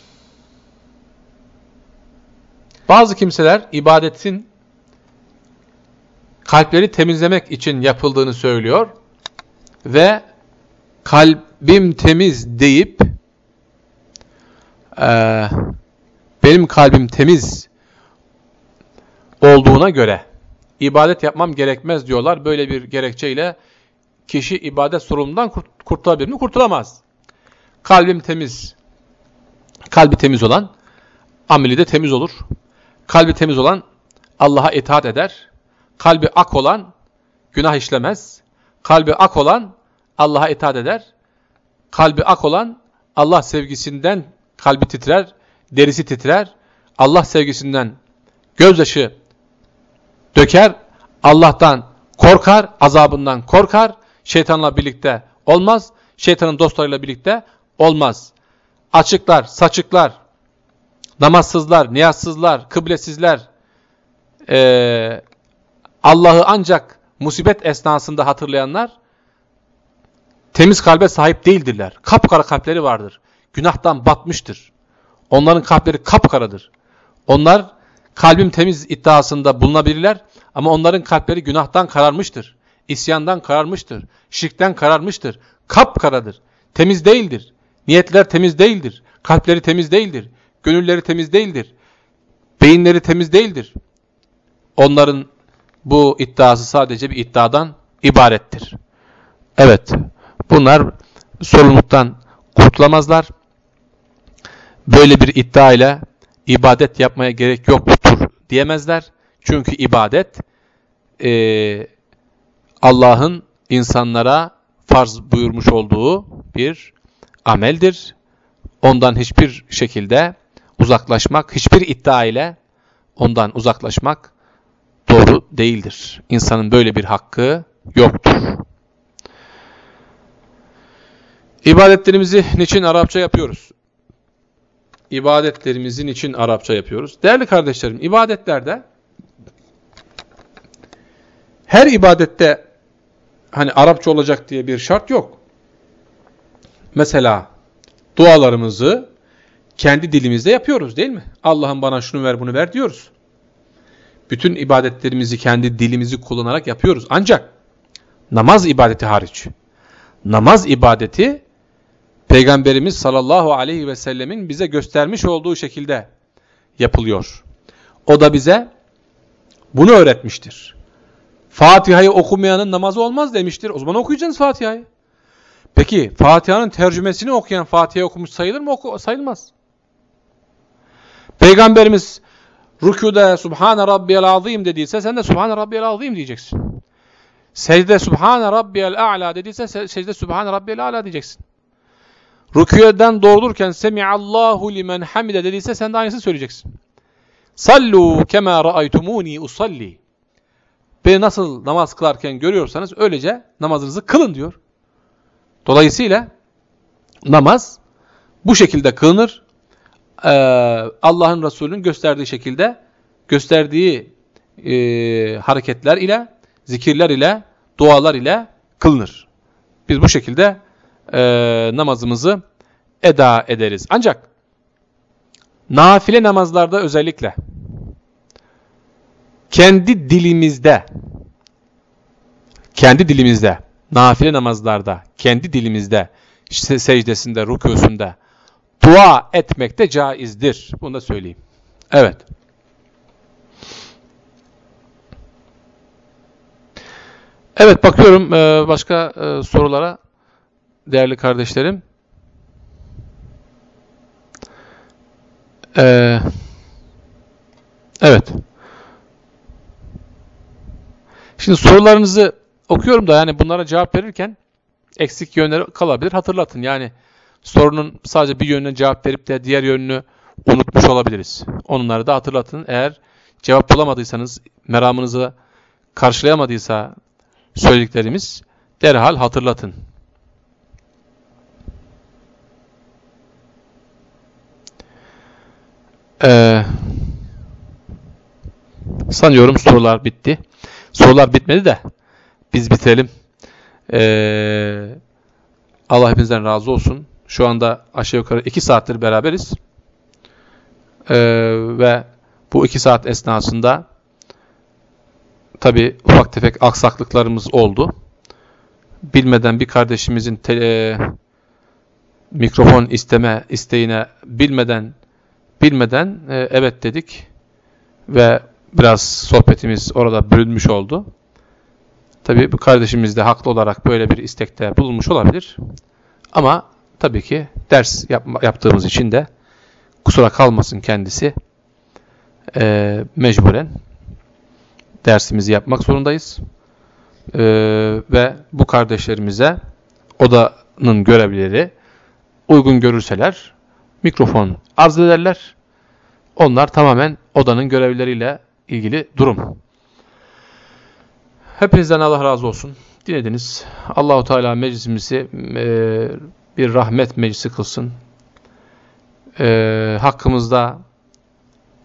Bazı kimseler ibadetin kalpleri temizlemek için yapıldığını söylüyor ve kalbim temiz deyip e, benim kalbim temiz olduğuna göre ibadet yapmam gerekmez diyorlar. Böyle bir gerekçeyle kişi ibadet sorumluluğundan kurtulabilir mi? Kurtulamaz. Kalbim temiz. Kalbi temiz olan ameli de temiz olur. Kalbi temiz olan Allah'a itaat eder. Kalbi ak olan günah işlemez. Kalbi ak olan Allah'a itaat eder. Kalbi ak olan Allah sevgisinden kalbi titrer, derisi titrer. Allah sevgisinden gözyaşı döker, Allah'tan korkar, azabından korkar, şeytanla birlikte olmaz, şeytanın dostlarıyla birlikte olmaz. Açıklar, saçıklar, namazsızlar, niyazsızlar, kıblesizler, e, Allah'ı ancak musibet esnasında hatırlayanlar, temiz kalbe sahip değildirler. Kapkara kalpleri vardır. Günahtan batmıştır. Onların kalpleri kapkaradır. Onlar kalbim temiz iddiasında bulunabilirler ama onların kalpleri günahtan kararmıştır. İsyandan kararmıştır. Şirkten kararmıştır. Kapkaradır. Temiz değildir. Niyetler temiz değildir. Kalpleri temiz değildir. Gönülleri temiz değildir. Beyinleri temiz değildir. Onların bu iddiası sadece bir iddiadan ibarettir. Evet, bunlar sorumluluktan kurtulamazlar. Böyle bir iddia ile ibadet yapmaya gerek yoktur diyemezler. Çünkü ibadet e, Allah'ın insanlara farz buyurmuş olduğu bir ameldir. Ondan hiçbir şekilde uzaklaşmak, hiçbir iddia ile ondan uzaklaşmak doğru değildir. İnsanın böyle bir hakkı yoktur. İbadetlerimizi niçin Arapça yapıyoruz? İbadetlerimizi niçin Arapça yapıyoruz? Değerli kardeşlerim, ibadetlerde her ibadette hani Arapça olacak diye bir şart yok. Mesela dualarımızı kendi dilimizde yapıyoruz değil mi? Allah'ım bana şunu ver bunu ver diyoruz. Bütün ibadetlerimizi kendi dilimizi kullanarak yapıyoruz. Ancak namaz ibadeti hariç. Namaz ibadeti Peygamberimiz sallallahu aleyhi ve sellemin bize göstermiş olduğu şekilde yapılıyor. O da bize bunu öğretmiştir. Fatiha'yı okumayanın namazı olmaz demiştir. O zaman okuyacaksınız Fatiha'yı. Peki Fatiha'nın tercümesini okuyan Fatiha okumuş sayılır mı? Oku sayılmaz. Peygamberimiz rükuda Subhane Rabbiyel Azim dediyse sen de Subhane Rabbiyel Azim diyeceksin. Secde Subhane Rabbiyel A'la dediyse secde Subhane Rabbiyel A'la diyeceksin. Rüküyeden doğrulurken Semiallahu limen hamide dediyse sen de aynısını söyleyeceksin. Sallu kema ra'aytumuni usalli. Beni nasıl namaz kılarken görüyorsanız öylece namazınızı kılın diyor. Dolayısıyla namaz bu şekilde kılınır. Ee, Allah'ın Resulü'nün gösterdiği şekilde gösterdiği e, hareketler ile, zikirler ile, dualar ile kılınır. Biz bu şekilde e, namazımızı eda ederiz. Ancak nafile namazlarda özellikle kendi dilimizde kendi dilimizde nafile namazlarda kendi dilimizde secdesinde, rükûsünde dua etmek de caizdir. Bunu da söyleyeyim. Evet. Evet bakıyorum başka sorulara değerli kardeşlerim. Ee, evet. Şimdi sorularınızı okuyorum da yani bunlara cevap verirken eksik yönleri kalabilir. Hatırlatın yani sorunun sadece bir yönüne cevap verip de diğer yönünü unutmuş olabiliriz. Onları da hatırlatın. Eğer cevap bulamadıysanız, meramınızı karşılayamadıysa söylediklerimiz derhal hatırlatın. Ee, sanıyorum sorular bitti. Sorular bitmedi de biz bitirelim. Ee, Allah hepinizden razı olsun. Şu anda aşağı yukarı iki saattir beraberiz. Ee, ve bu iki saat esnasında tabi ufak tefek aksaklıklarımız oldu. Bilmeden bir kardeşimizin te, e, mikrofon isteme isteğine bilmeden bilmeden e, evet dedik ve biraz sohbetimiz orada bölünmüş oldu. Tabii bu kardeşimiz de haklı olarak böyle bir istekte bulunmuş olabilir. Ama tabii ki ders yap yaptığımız için de kusura kalmasın kendisi. E, mecburen dersimizi yapmak zorundayız. E, ve bu kardeşlerimize odanın görevlileri uygun görürseler mikrofon arz ederler. Onlar tamamen odanın görevlileriyle ilgili durum. Hepinizden Allah razı olsun. Dinlediniz. Allahu Teala meclisimizi e, bir rahmet meclisi kılsın. E, hakkımızda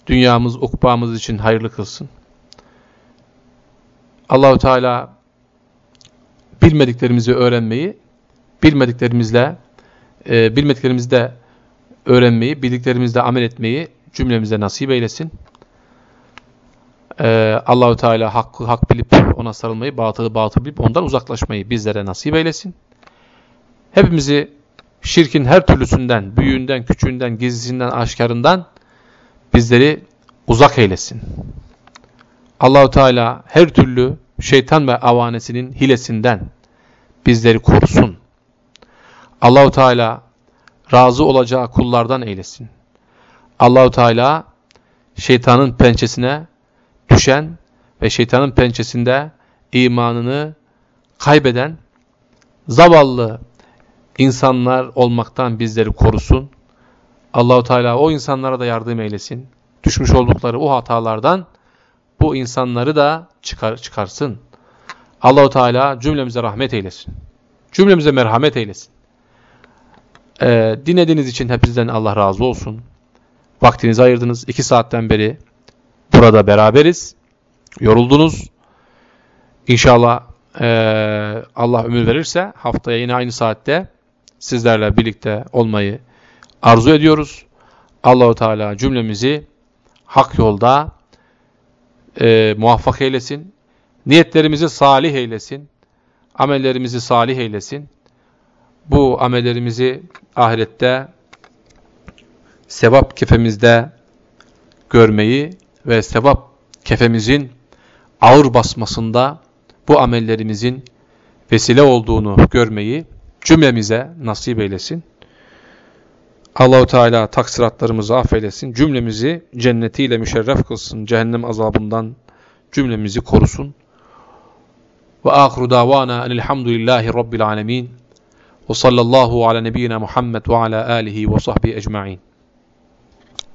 dünyamız, ukbamız için hayırlı kılsın. Allahu Teala bilmediklerimizi öğrenmeyi bilmediklerimizle e, bilmediklerimizde öğrenmeyi, bildiklerimizde amel etmeyi cümlemize nasip eylesin. Ee, Allahü Teala hakkı hak bilip ona sarılmayı, batılı batıl bilip ondan uzaklaşmayı bizlere nasip eylesin. Hepimizi şirkin her türlüsünden, büyüğünden, küçüğünden, gizlisinden, aşkarından bizleri uzak eylesin. Allahü Teala her türlü şeytan ve avanesinin hilesinden bizleri korusun. Allahü Teala razı olacağı kullardan eylesin. Allahu Teala şeytanın pençesine düşen ve şeytanın pençesinde imanını kaybeden zavallı insanlar olmaktan bizleri korusun. Allahu Teala o insanlara da yardım eylesin. Düşmüş oldukları o hatalardan bu insanları da çıkar, çıkarsın. Allahu Teala cümlemize rahmet eylesin. Cümlemize merhamet eylesin. Ee, dinlediğiniz için hepinizden Allah razı olsun. Vaktinizi ayırdınız. iki saatten beri burada beraberiz. Yoruldunuz. İnşallah e, Allah ömür verirse haftaya yine aynı saatte sizlerle birlikte olmayı arzu ediyoruz. Allahu Teala cümlemizi hak yolda e, muvaffak eylesin. Niyetlerimizi salih eylesin. Amellerimizi salih eylesin. Bu amellerimizi ahirette sevap kefemizde görmeyi ve sevap kefemizin ağır basmasında bu amellerimizin vesile olduğunu görmeyi cümlemize nasip eylesin. Allahu Teala taksiratlarımızı affeylesin. Cümlemizi cennetiyle müşerref kılsın. Cehennem azabından cümlemizi korusun. Ve ahiru davana enilhamdülillahi rabbil alemin. Ve sallallahu ala nebiyyina Muhammed ve ala alihi ve sahbihi ecma'in.